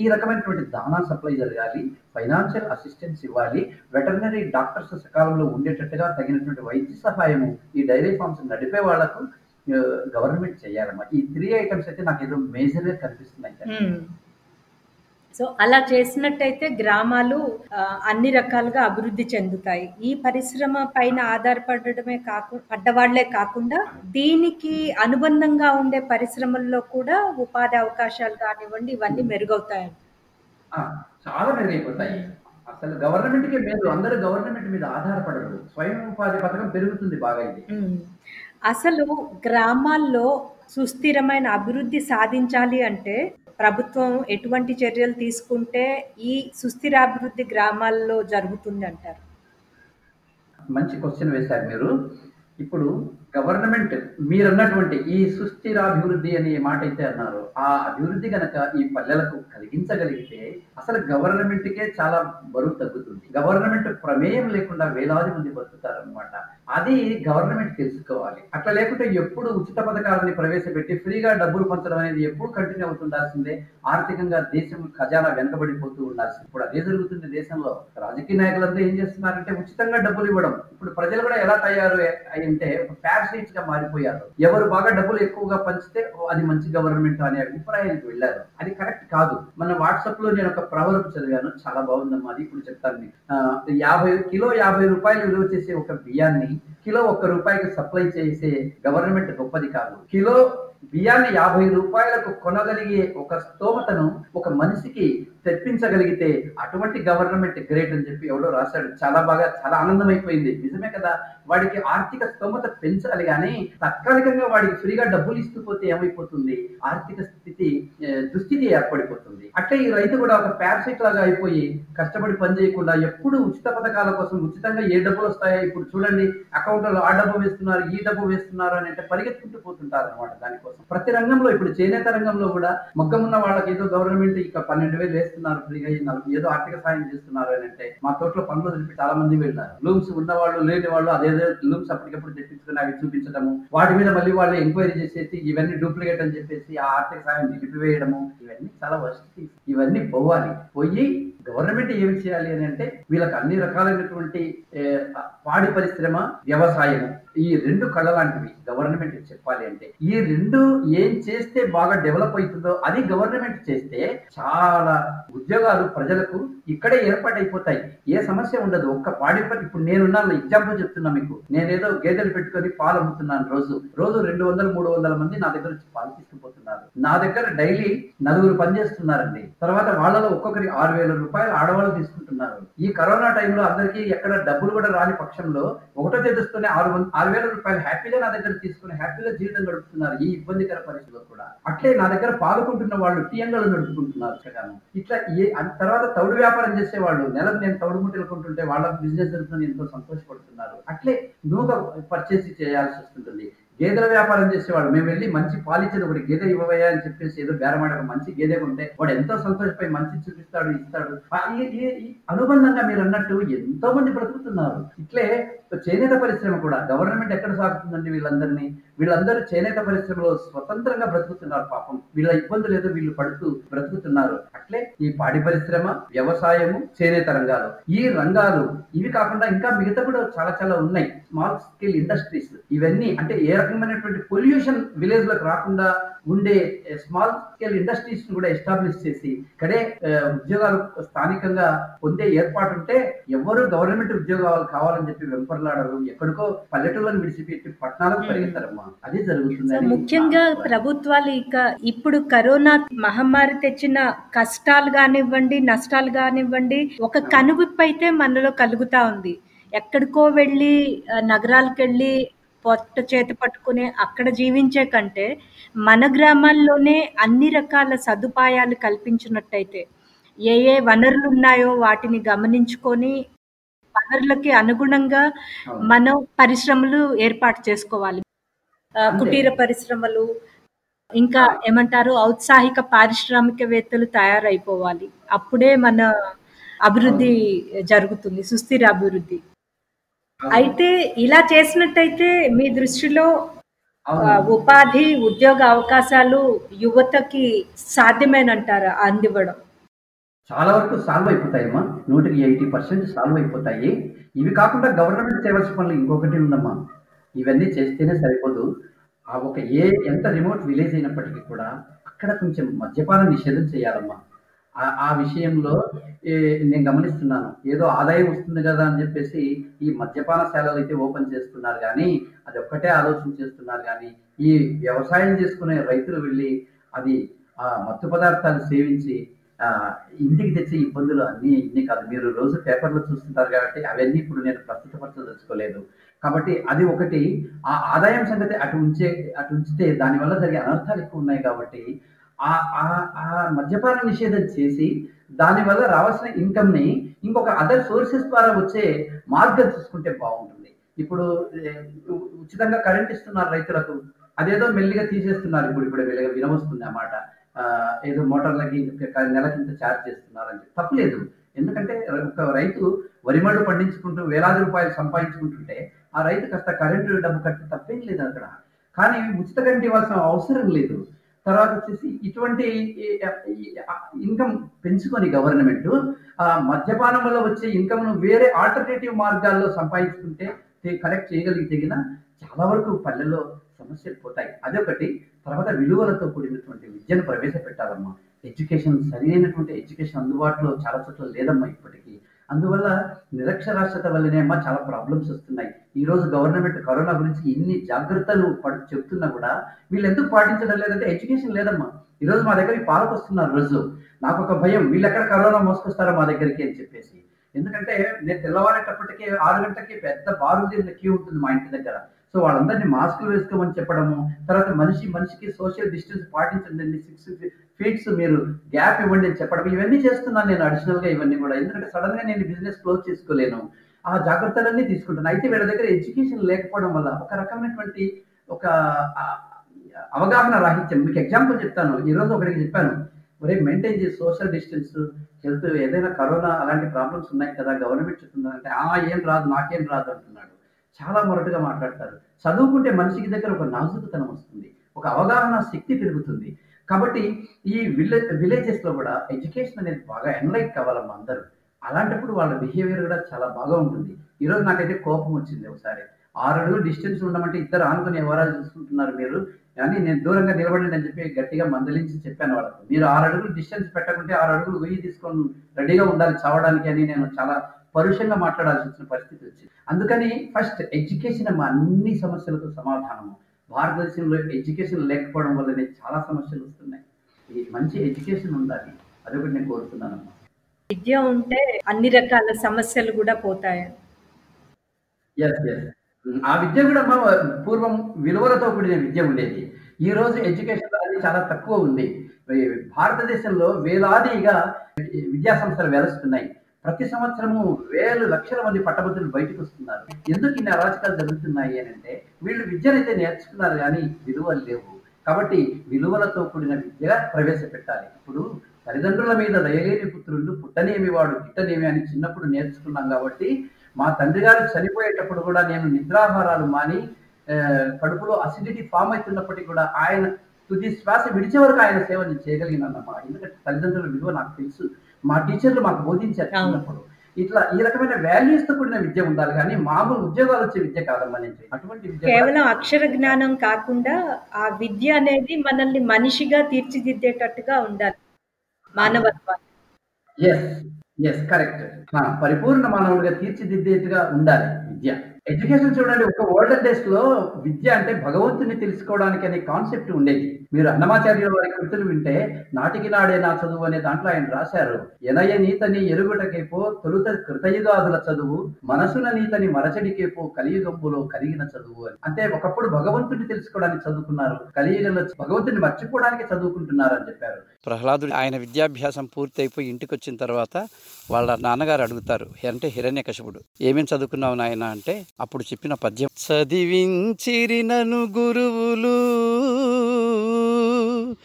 ఈ రకమైనటువంటి దానా సప్లై జరగాలి ఫైనాన్షియల్ అసిస్టెన్స్ ఇవ్వాలి వెటర్నరీ డాక్టర్స్ సకాలంలో ఉండేటట్టుగా తగినటువంటి వైద్య సహాయము ఈ డైరీ ఫార్మ్స్ నడిపే వాళ్ళకు గవర్నమెంట్ చేయాలన్నమాట. ఈ త్రీ ఐటమ్స్ అయితే నాకు ఏదో మేజర్గా కనిపిస్తున్నాయి. సో అలా చేసినట్టయితే గ్రామాలు అన్ని రకాలుగా అభివృద్ధి చెందుతాయి. ఈ పరిశ్రమ పైన ఆధారపడడమే కాకుండా పడ్డవాళ్ళే కాకుండా దీనికి అనుబంధంగా ఉండే పరిశ్రమల్లో కూడా ఉపాధి అవకాశాలు కానివ్వండి ఇవన్నీ మెరుగవుతాయి చాలా మెరుగైపోతాయి. అసలు గవర్నమెంట్కే మేలు అందరూ గవర్నమెంట్ మీద ఆధారపడరు. స్వయం ఉపాధి పథకం పెరుగుతుంది బాగా ఇది. అసలు గ్రామాల్లో సుస్థిరమైన అభివృద్ధి సాధించాలి అంటే ప్రభుత్వం ఎటువంటి చర్యలు తీసుకుంటే ఈ సుస్థిరాభివృద్ధి గ్రామాల్లో జరుగుతుంది అంటారు మంచి క్వశ్చన్ వేశారు మీరు. ఇప్పుడు గవర్నమెంట్ మీరన్నటువంటి ఈ సుస్థిర అభివృద్ధి అనే మాట అయితే అన్నారు. ఆ అభివృద్ధి గనక ఈ పల్లెలకు కలిగించగలిగితే అసలు గవర్నమెంట్కే చాలా బరువు తగ్గుతుంది. గవర్నమెంట్ ప్రమేయం లేకుండా వేలాది మంది బతుకుతారు అనమాట అది గవర్నమెంట్ తెలుసుకోవాలి. అట్లా లేకుంటే ఎప్పుడు ఉచిత పథకాలని ప్రవేశపెట్టి ఫ్రీగా డబ్బులు పంచడం అనేది ఎప్పుడు కంటిన్యూ అవుతుండాల్సిందే. ఆర్థికంగా దేశం ఖజానా వెనకబడిపోతూ ఉండాల్సింది. ఇప్పుడు అదే జరుగుతుంది దేశంలో. రాజకీయ నాయకులంతా ఏం చేస్తున్నారంటే ఉచితంగా డబ్బులు ఇవ్వడం. ఇప్పుడు ప్రజలు కూడా ఎలా తయారు అయ్యంటే ఒక ప్యారసైట్స్గా మారిపోయారు. ఎవరు బాగా డబ్బులు ఎక్కువగా పంచితే అది మంచి గవర్నమెంట్ అనే అభిప్రాయానికి వెళ్ళారు. అది కరెక్ట్ కాదు. మన వాట్సాప్లో నేను ఒక ప్రవరం చదివాను. చాలా బాగుందమ్మా అది ఇప్పుడు చెప్తాను మీకు. యాభై కిలో యాభై రూపాయలు విలువ చేసే ఒక బియ్యాన్ని కిలో ఒక్క రూపాయికి సప్లై చేసే గవర్నమెంట్ గొప్పది కాదు. కిలో బియ్యాన్ని యాభై రూపాయలకు కొనగలిగే ఒక స్తోమతను ఒక మనిషికి తెప్పించగలిగితే అటువంటి గవర్నమెంట్ గ్రేట్ అని చెప్పి ఎవడో రాశాడు. చాలా బాగా చాలా ఆనందం అయిపోయింది నిజమే కదా? వాడికి ఆర్థిక స్తోమత పెంచాలి కానీ తాత్కాలికంగా వాడికి ఫ్రీగా డబ్బులు ఇస్తూ పోతే ఏమైపోతుంది? ఆర్థిక స్థితి దుస్థితి ఏర్పడిపోతుంది. అట్లే ఈ రైతు కూడా ఒక ప్యారసైట్ లాగా అయిపోయి కష్టపడి పని చేయకుండా ఎప్పుడు ఉచిత పథకాల కోసం ఉచితంగా ఏ డబ్బులు వస్తాయో ఇప్పుడు చూడండి. అకౌంట్లో ఆ డబ్బు వేస్తున్నారు ఈ డబ్బు వేస్తున్నారు అని అంటే పరిగెత్తుకుంటూ పోతుంటారు అనమాట దానికోసం. ప్రతి రంగంలో ఇప్పుడు చేనేత రంగంలో కూడా మొక్కమున్న వాళ్ళకి ఏదో గవర్నమెంట్ ఇక పన్నెండు వేలు చేస్తున్నారు ఫ్రీగా ఏదో ఆర్థిక సాయం చేస్తున్నారు అని అంటే మా తోటలో పనులు తెలిపి చాలా మంది వెళ్ళారు. లూమ్స్ ఉన్న వాళ్ళు లేని వాళ్ళు అదేదో లూమ్స్ అప్పటికప్పుడు తెప్పించుకుని అవి చూపించడము వాటి మీద మళ్ళీ వాళ్ళు ఎంక్వైరీ చేసేసి ఇవన్నీ డూప్లికేట్ అని చెప్పేసి ఆ ఆర్థిక సాయం నిలిపివేయడము ఇవన్నీ చాలా వర్స్ట్ ఇవన్నీ పోవాలి. పోయి గవర్నమెంట్ ఏమి చేయాలి అని అంటే వీళ్ళకి అన్ని రకాలైనటువంటి పాడి పరిశ్రమ వ్యవసాయం ఈ రెండు కళ లాంటివి గవర్నమెంట్ చెప్పాలి అంటే. ఈ రెండు ఏం చేస్తే బాగా డెవలప్ అవుతుందో అది గవర్నమెంట్ చేస్తే చాలా ఉద్యోగాలు ప్రజలకు ఇక్కడే ఏర్పాటైపోతాయి. ఏ సమస్య ఉండదు. ఒక్క పాడి ఇప్పుడు నేనున్న ఎగ్జాంపుల్ చెప్తున్నా మీకు. నేనేదో గేదెలు పెట్టుకొని పాలు అమ్ముతున్నాను రోజు. రోజు రెండు వందలు మూడు వందల మంది నా దగ్గర నుంచి పాలు తీసుకుపోతున్నారు. నా దగ్గర డైలీ నలుగురు పని చేస్తున్నారండి తర్వాత వాళ్ళలో ఒక్కొక్కరి ఆరు వేల రూపాయలు ఆడవాళ్ళు తీసుకుంటున్నారు. ఈ కరోనా టైంలో అందరికీ ఎక్కడ డబ్బులు కూడా రాని పక్షంలో ఒకటో తేదీస్తూనే ఆరు ఆరు వేల రూపాయలు హ్యాపీగా నా దగ్గర తీసుకుని హ్యాపీగా జీవితం గడుపుతున్నారు ఈ ఇబ్బందికర పరిస్థితుల్లో కూడా. అట్లే నా దగ్గర పాల్గొంటున్న వాళ్ళు టీఎంగలు నడుపుకుంటున్నారు చక్కగాను ఇట్లా ఏ తర్వాత తౌడు వ్యాపారం చేసే వాళ్ళు నెలకు నేను తౌడు ముట్టలు కొంటుంటే వాళ్ళ బిజినెస్ జరుగుతుంది ఎంతో సంతోషపడుతున్నారు. అట్లే నూక పర్చేసి చేయాల్సి వస్తుంటుంది. గేదెల వ్యాపారం చేసేవాడు. మేము వెళ్ళి మంచి పాలిచ్చేది ఒకటి గేదె ఇవ్వవయ్యా అని చెప్పేసి ఏదో బేరమాడ మంచి గేదె ఉంటే వాడు ఎంతో సంతోషపై మంచి చూపిస్తాడు ఇస్తాడు. అనుబంధంగా మీరు అన్నట్టు ఎంతో మంది బ్రతుకుతున్నారు. ఇట్లే చేనేత పరిశ్రమ కూడా గవర్నమెంట్ ఎక్కడ సాగుతుందండి వీళ్ళందరినీ? వీళ్ళందరూ చేనేత పరిశ్రమలో స్వతంత్రంగా బ్రతుకుతున్నారు పాపం. వీళ్ళ ఇబ్బందులు ఏదో వీళ్ళు పడుతూ బ్రతుకుతున్నారు. అట్లే ఈ పాడి పరిశ్రమ వ్యవసాయము చేనేత రంగాలు. ఈ రంగాలు ఇవి కాకుండా ఇంకా మిగతా కూడా చాలా చాలా ఉన్నాయి. స్మాల్ స్కేల్ ఇండస్ట్రీస్ ఇవన్నీ అంటే ఏ రకమైనటువంటి పొల్యూషన్ విలేజ్లకు రాకుండా ఉండే స్మాల్ స్కేల్ ఇండస్ట్రీస్ కూడా ఎస్టాబ్లిష్ చేసి ఇక్కడే ఉద్యోగాలు స్థానికంగా పొందే ఏర్పాటు ఉంటే ఎవరు గవర్నమెంట్ ఉద్యోగాలు కావాలని చెప్పి వెంపర్లాడరు. ఎక్కడికో పల్లెటూళ్ళని విడిచిపెట్టి పట్టణాలకు పెరుగుతారమ్మా అది జరుగుతుంది ముఖ్యంగా ప్రభుత్వాలు ఇక ఇప్పుడు కరోనా మహమ్మారి తెచ్చిన కష్టాలు కానివ్వండి నష్టాలు కానివ్వండి ఒక కనువిప్పు అయితే మనలో కలుగుతా ఉంది. ఎక్కడికో వెళ్ళి నగరాలకు వెళ్ళి పొట్ట చేతి పట్టుకుని అక్కడ జీవించే కంటే మన గ్రామాల్లోనే అన్ని రకాల సదుపాయాలు కల్పించినట్టయితే ఏ ఏ వనరులు ఉన్నాయో వాటిని గమనించుకొని వనరులకి అనుగుణంగా మనం పరిశ్రమలు ఏర్పాటు చేసుకోవాలి. కుటీర పరిశ్రమలు ఇంకా ఏమంటారు ఔత్సాహిక పారిశ్రామికవేత్తలు తయారైపోవాలి. అప్పుడే మన అభివృద్ధి జరుగుతుంది సుస్థిర అభివృద్ధి. అయితే ఇలా చేసినట్టయితే మీ దృష్టిలో. ఉపాధి ఉద్యోగ అవకాశాలు యువతకి సాధ్యమేనంటారా అందివ్వడం? చాలా వరకు సాల్వ్ అయిపోతాయమ్మా. నూటికి ఎయిటీ పర్సెంట్ సాల్వ్ అయిపోతాయి. ఇవి కాకుండా గవర్నమెంట్ చేయవలసిన పనులు ఇంకొకటి ఉందమ్మా. ఇవన్నీ చేస్తేనే సరిపోదు. ఆ ఒక ఏ ఎంత రిమోట్ విలేజ్ అయినప్పటికీ కూడా అక్కడ కొంచెం మద్యపాన నిషేధం చేయాలమ్మా. ఆ- విషయంలో నేను గమనిస్తున్నాను. ఏదో ఆదాయం వస్తుంది కదా అని చెప్పేసి ఈ మద్యపాన శాలలు అయితే ఓపెన్ చేస్తున్నారు కానీ అది ఒక్కటే ఆలోచన చేస్తున్నారు కానీ ఈ వ్యవసాయం చేసుకునే రైతులు వెళ్ళి అది ఆ మత్తు పదార్థాలు సేవించి ఆ, ఇంటికి తెచ్చే ఇబ్బందులు అన్ని ఇన్ని కాదు. మీరు రోజు పేపర్లో చూస్తుంటారు కాబట్టి అవన్నీ ఇప్పుడు నేను ప్రస్తుతపరచదలుచుకోలేదు కాబట్టి అది ఒకటి. ఆ ఆదాయం సంగతి అటు ఉంచే అటు ఉంచితే దానివల్ల జరిగే అనర్థాలు ఎక్కువ ఉన్నాయి కాబట్టి ఆ ఆ- ఆ మద్యపాన నిషేధం చేసి దానివల్ల రావాల్సిన ఇన్కమ్ని ఇంకొక అదర్ సోర్సెస్ ద్వారా వచ్చే మార్గం చూసుకుంటే బాగుంటుంది. ఇప్పుడు ఉచితంగా కరెంట్ ఇస్తున్నారు రైతులకు. అదేదో మెల్లిగా తీసేస్తున్నారు. ఇప్పుడు ఇప్పుడు వెళ్ళగా వినవస్తుంది అన్నమాట ఆ, ఏదో మోటార్లకి నెలకింత నెలకి ఛార్జ్ చేస్తున్నారు అని తప్పులేదు. ఎందుకంటే ఒక రైతు వరిమళ్ళు పండించుకుంటూ వేలాది రూపాయలు సంపాదించుకుంటుంటే ఆ రైతు కాస్త కరెంటు డబ్బు కట్టి తప్పేం లేదు అక్కడ. కానీ ఉచిత కరెంట్ ఇవ్వాల్సిన అవసరం లేదు. తర్వాత వచ్చేసి ఇటువంటి ఇన్కమ్ పెంచుకొని గవర్నమెంట్ ఆ మద్యపానం వల్ల వచ్చే ఇన్కమ్ను వేరే ఆల్టర్నేటివ్ మార్గాల్లో సంపాదించుకుంటే కలెక్ట్ చేయగలిగితే గిన చాలా వరకు పల్లెల్లో సమస్యలు పోతాయి. అదొకటి. తర్వాత విలువలతో కూడినటువంటి విద్యను ప్రవేశపెట్టాలమ్మా. ఎడ్యుకేషన్ సరైనటువంటి ఎడ్యుకేషన్ అందుబాటులో చాలా చోట్ల లేదమ్మా ఇప్పటికీ. అందువల్ల నిరక్షరాస్యత వల్లనే అమ్మ చాలా ప్రాబ్లమ్స్ వస్తున్నాయి. ఈ రోజు గవర్నమెంట్ కరోనా గురించి ఎన్ని జాగ్రత్తలు చెప్తున్నా కూడా వీళ్ళు ఎందుకు పాటించడం లేదంటే ఎడ్యుకేషన్ లేదమ్మా. ఈ రోజు మా దగ్గరికి పాలకు వస్తున్నారు రోజు. నాకు ఒక భయం వీళ్ళు ఎక్కడ కరోనా మోసుకొస్తారో మా దగ్గరికి అని చెప్పేసి. ఎందుకంటే నేను తెల్లవారేటప్పటికే ఆరు గంటలకి పెద్ద బారుదీరిన క్యూ ఉంటుంది మా ఇంటి దగ్గర. సో వాళ్ళందరినీ మాస్కులు వేసుకోమని చెప్పడము తర్వాత మనిషి మనిషికి సోషల్ డిస్టెన్స్ పాటించండి సిక్స్ ఫీట్స్ మీరు గ్యాప్ ఇవ్వండి అని చెప్పడం ఇవన్నీ చేస్తున్నాను నేను అడిషనల్గా ఇవన్నీ కూడా. ఎందుకంటే సడన్గా నేను బిజినెస్ క్లోజ్ చేసుకోలేను. ఆ జాగ్రత్తలన్నీ తీసుకుంటాను. అయితే వీళ్ళ దగ్గర ఎడ్యుకేషన్ లేకపోవడం వల్ల ఒక రకమైనటువంటి ఒక అవగాహన రాహిత్యం. మీకు ఎగ్జాంపుల్ చెప్తాను. ఈరోజు ఒకరికి చెప్పాను ఒరే మెయింటైన్ చేసి సోషల్ డిస్టెన్స్ హెల్త్ ఏదైనా కరోనా అలాంటి ప్రాబ్లమ్స్ ఉన్నాయి కదా గవర్నమెంట్ చెప్తుందా? అంటే ఆ ఏం రాదు నాకేం రాదు అంటున్నాడు. చాలా మొరటుగా మాట్లాడతారు. చదువుకుంటే మనిషికి దగ్గర ఒక నాజుకుతనం వస్తుంది. ఒక అవగాహన శక్తి పెరుగుతుంది. కాబట్టి ఈ విలేజ్ విలేజెస్లో కూడా ఎడ్యుకేషన్ అనేది బాగా ఎన్లైట్ కావాలమ్మ అందరూ. అలాంటప్పుడు వాళ్ళ బిహేవియర్ కూడా చాలా బాగా ఉంటుంది. ఈరోజు నాకైతే కోపం వచ్చింది ఒకసారి. ఆరు అడుగులు డిస్టెన్స్ ఉండమంటే ఇద్దరు ఆనుకుని ఎవరాలు చూసుకుంటున్నారు మీరు? కానీ నేను దూరంగా నిలబడండి అని చెప్పి గట్టిగా మందలించి చెప్పాను వాళ్ళకు మీరు ఆరు అడుగులు డిస్టెన్స్ పెట్టకుంటే ఆరు అడుగులు వెయ్యి తీసుకొని రెడీగా ఉండాలి చావడానికి అని నేను చాలా పరుషంగా మాట్లాడాల్సి వచ్చిన పరిస్థితి వచ్చింది. అందుకని ఫస్ట్ ఎడ్యుకేషన్ మా అన్ని సమస్యలకు సమాధానము. భారతదేశంలో ఎడ్యుకేషన్ లేకపోవడం వల్లనే చాలా సమస్యలు వస్తున్నాయి. మంచి ఎడ్యుకేషన్ ఉండాలి. అదొకటి నేను కోరుతున్నానమ్మా విద్య ఉంటే అన్ని రకాల సమస్యలు కూడా పోతాయి. ఎస్ ఎస్ ఆ విద్య కూడా పూర్వం విలువలతో కూడిన విద్య ఉండేది. ఈ రోజు ఎడ్యుకేషన్ అది చాలా తక్కువ ఉంది. భారతదేశంలో వేలాదిగా విద్యా సంస్థలు వెలుస్తున్నాయి ప్రతి సంవత్సరము వేలు లక్షల మంది పట్టభద్రులు బయటకు వస్తున్నారు. ఎందుకు ఇన్ని అరాచకాలు జరుగుతున్నాయి అని అంటే వీళ్ళు విద్యనైతే నేర్చుకున్నారు కానీ విలువలు లేవు. కాబట్టి విలువలతో కూడిన విద్య ప్రవేశపెట్టాలి. ఇప్పుడు తల్లిదండ్రుల మీద దయలేని పుత్రులు పుట్టనేమి వాడు గిట్టనేమి అని చిన్నప్పుడు నేర్చుకున్నాం కాబట్టి మా తండ్రి గారు చనిపోయేటప్పుడు కూడా నేను నిద్రాహారాలు మాని కడుపులో అసిడిటీ ఫామ్ అవుతున్నప్పటికీ కూడా ఆయన తుది శ్వాస విడిచే వరకు ఆయన సేవ నేను అన్నమాట ఎందుకంటే తల్లిదండ్రుల విలువ నాకు తెలుసు. మా టీచర్లు మాకు బోధించారు. చిన్నప్పుడు. ఇట్లా ఈ రకమైన వాల్యూస్తో కూడిన విద్య ఉండాలి కానీ మామూలు ఉద్యోగాలు వచ్చే విద్య కాదమ్మా చెప్పేది. అటువంటి కేవలం అక్షర జ్ఞానం కాకుండా ఆ విద్య అనేది మనల్ని మనిషిగా తీర్చిదిద్దేటట్టుగా ఉండాలి. మానవత్వం ఎస్ ఎస్ కరెక్ట్ పరిపూర్ణ మానవుడిగా తీర్చిదిద్దేట్టుగా ఉండాలి విద్య. ఎడ్యుకేషన్ చూడండి ఒక ఓల్డెన్ డేస్లో విద్య అంటే భగవంతుని తెలుసుకోవడానికి అనే కాన్సెప్ట్ ఉండేది. మీరు అన్నమాచార్యుల వారి కృతులు వింటే నాటికి నాడే నా చదువు అనే దాంట్లో ఆయన రాశారు. ఎనయ నీతని ఎరుగుటకేపో తొలుత కృతయుగాదుల చదువు మనసున నీతని మరచడికేపో కలియుగంబులో కలిగిన చదువు అని. అంటే ఒకప్పుడు భగవంతుడిని తెలుసుకోవడానికి చదువుకున్నారు. కలియుగంలో భగవంతుని మర్చిపోవడానికి చదువుకుంటున్నారు అని చెప్పారు. ప్రహ్లాదుడు ఆయన విద్యాభ్యాసం పూర్తయిపోయి ఇంటికి వచ్చిన తర్వాత వాళ్ళ నాన్నగారు అడుగుతారు అంటే హిరణ్యకశపుడు ఏమేమి చదువుకున్నావు నాయన? అంటే అప్పుడు చెప్పిన పద్యం చదివించిరి నను గురువులు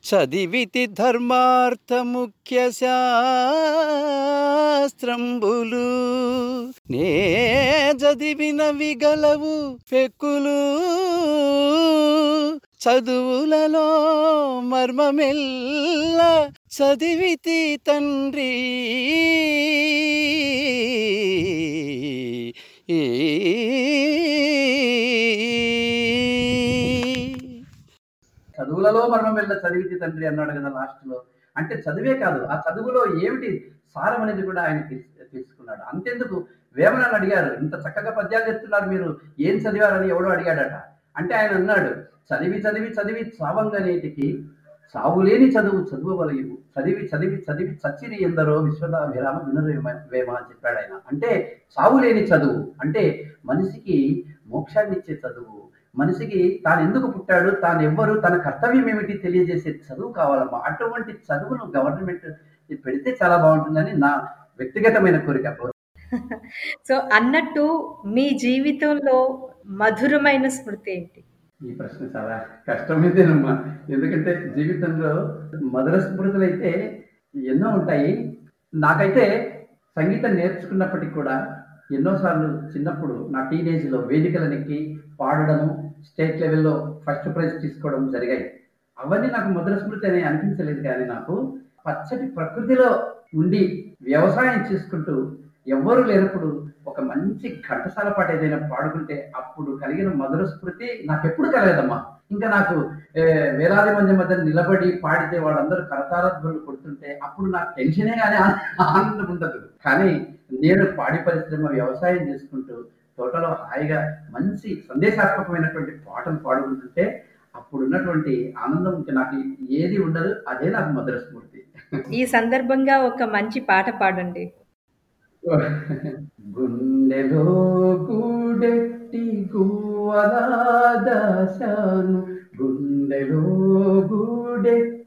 చదివితి ధర్మార్థ ముఖ్య శాస్త్రంబులు నే చదివినవి గలవు పెక్కులు చదువులలో మర్మమెల్ల చదివితి తండ్రి. చదువులలో మరణం వెళ్ళ చదివితే తండ్రి అన్నాడు కదా లాస్ట్లో. అంటే చదివే కాదు ఆ చదువులో ఏమిటి సారం అనేది కూడా ఆయన తీసుకున్నాడు. అంతెందుకు? వేమనని అడిగారు. ఇంత చక్కగా పద్యాలు చెప్తున్నారు మీరు. ఏం చదివారని ఎవడో అడిగాడట. అంటే ఆయన అన్నాడు చదివి చదివి చదివి చావంగనేటికి సావులేని చదువు చదువవలయు చదివి చదివి చదివి చచ్చిరి ఎందరో విశ్వదాభిరామ వినురేమ వేమ అని చెప్పాడు ఆయన. అంటే సావులేని చదువు. అంటే మనిషికి మోక్షాన్ని ఇచ్చే చదువు. మనిషికి తాను ఎందుకు పుట్టాడు? తాను ఎవ్వరు తన కర్తవ్యం ఏమిటి తెలియజేసే చదువు కావాలమ్మా. అటువంటి చదువును గవర్నమెంట్ పెడితే చాలా బాగుంటుందని నా వ్యక్తిగతమైన కోరిక. సో అన్నట్టు మీ జీవితంలో మధురమైన స్మృతి ఏంటి? ఈ ప్రశ్న చాలా కష్టమైతేనమ్మా ఎందుకంటే జీవితంలో మధుర స్మృతులు అయితే ఎన్నో ఉంటాయి. నాకైతే సంగీతం నేర్చుకున్నప్పటికీ కూడా ఎన్నోసార్లు చిన్నప్పుడు నా టీనేజ్లో వేదికలనెక్కి పాడడము స్టేట్ లెవెల్లో ఫస్ట్ ప్రైజ్ తీసుకోవడం జరిగాయి. అవన్నీ నాకు మధుర స్మృతి అని అనిపించలేదు కానీ నాకు పచ్చటి ప్రకృతిలో ఉండి వ్యవసాయం చేసుకుంటూ ఎవ్వరూ లేనప్పుడు ఒక మంచి ఘంటసాల పాట ఏదైనా పాడుకుంటే అప్పుడు కలిగిన మధుర స్మృతి నాకు ఎప్పుడు కలగదమ్మా. ఇంకా నాకు వేలాది మంది మధ్య నిలబడి పాడితే వాళ్ళందరూ కరతారధ్వనులు కొడుతుంటే అప్పుడు నాకు టెన్షనే కానీ ఆనందం ఉండదు. కానీ నేను పాడి పరిశ్రమ వ్యవసాయం చేసుకుంటూ తోటలో హాయిగా మంచి సందేశాత్మకమైనటువంటి పాటలు పాడుకుంటుంటే అప్పుడు ఉన్నటువంటి ఆనందం నాకు ఏది ఉండదు అదే నాకు మధుర స్మృతి ఈ సందర్భంగా ఒక మంచి పాట పాడండి. గుండెలో గూడెట్టి గువ్వలాదాశాను గుండెలో గూడెట్టి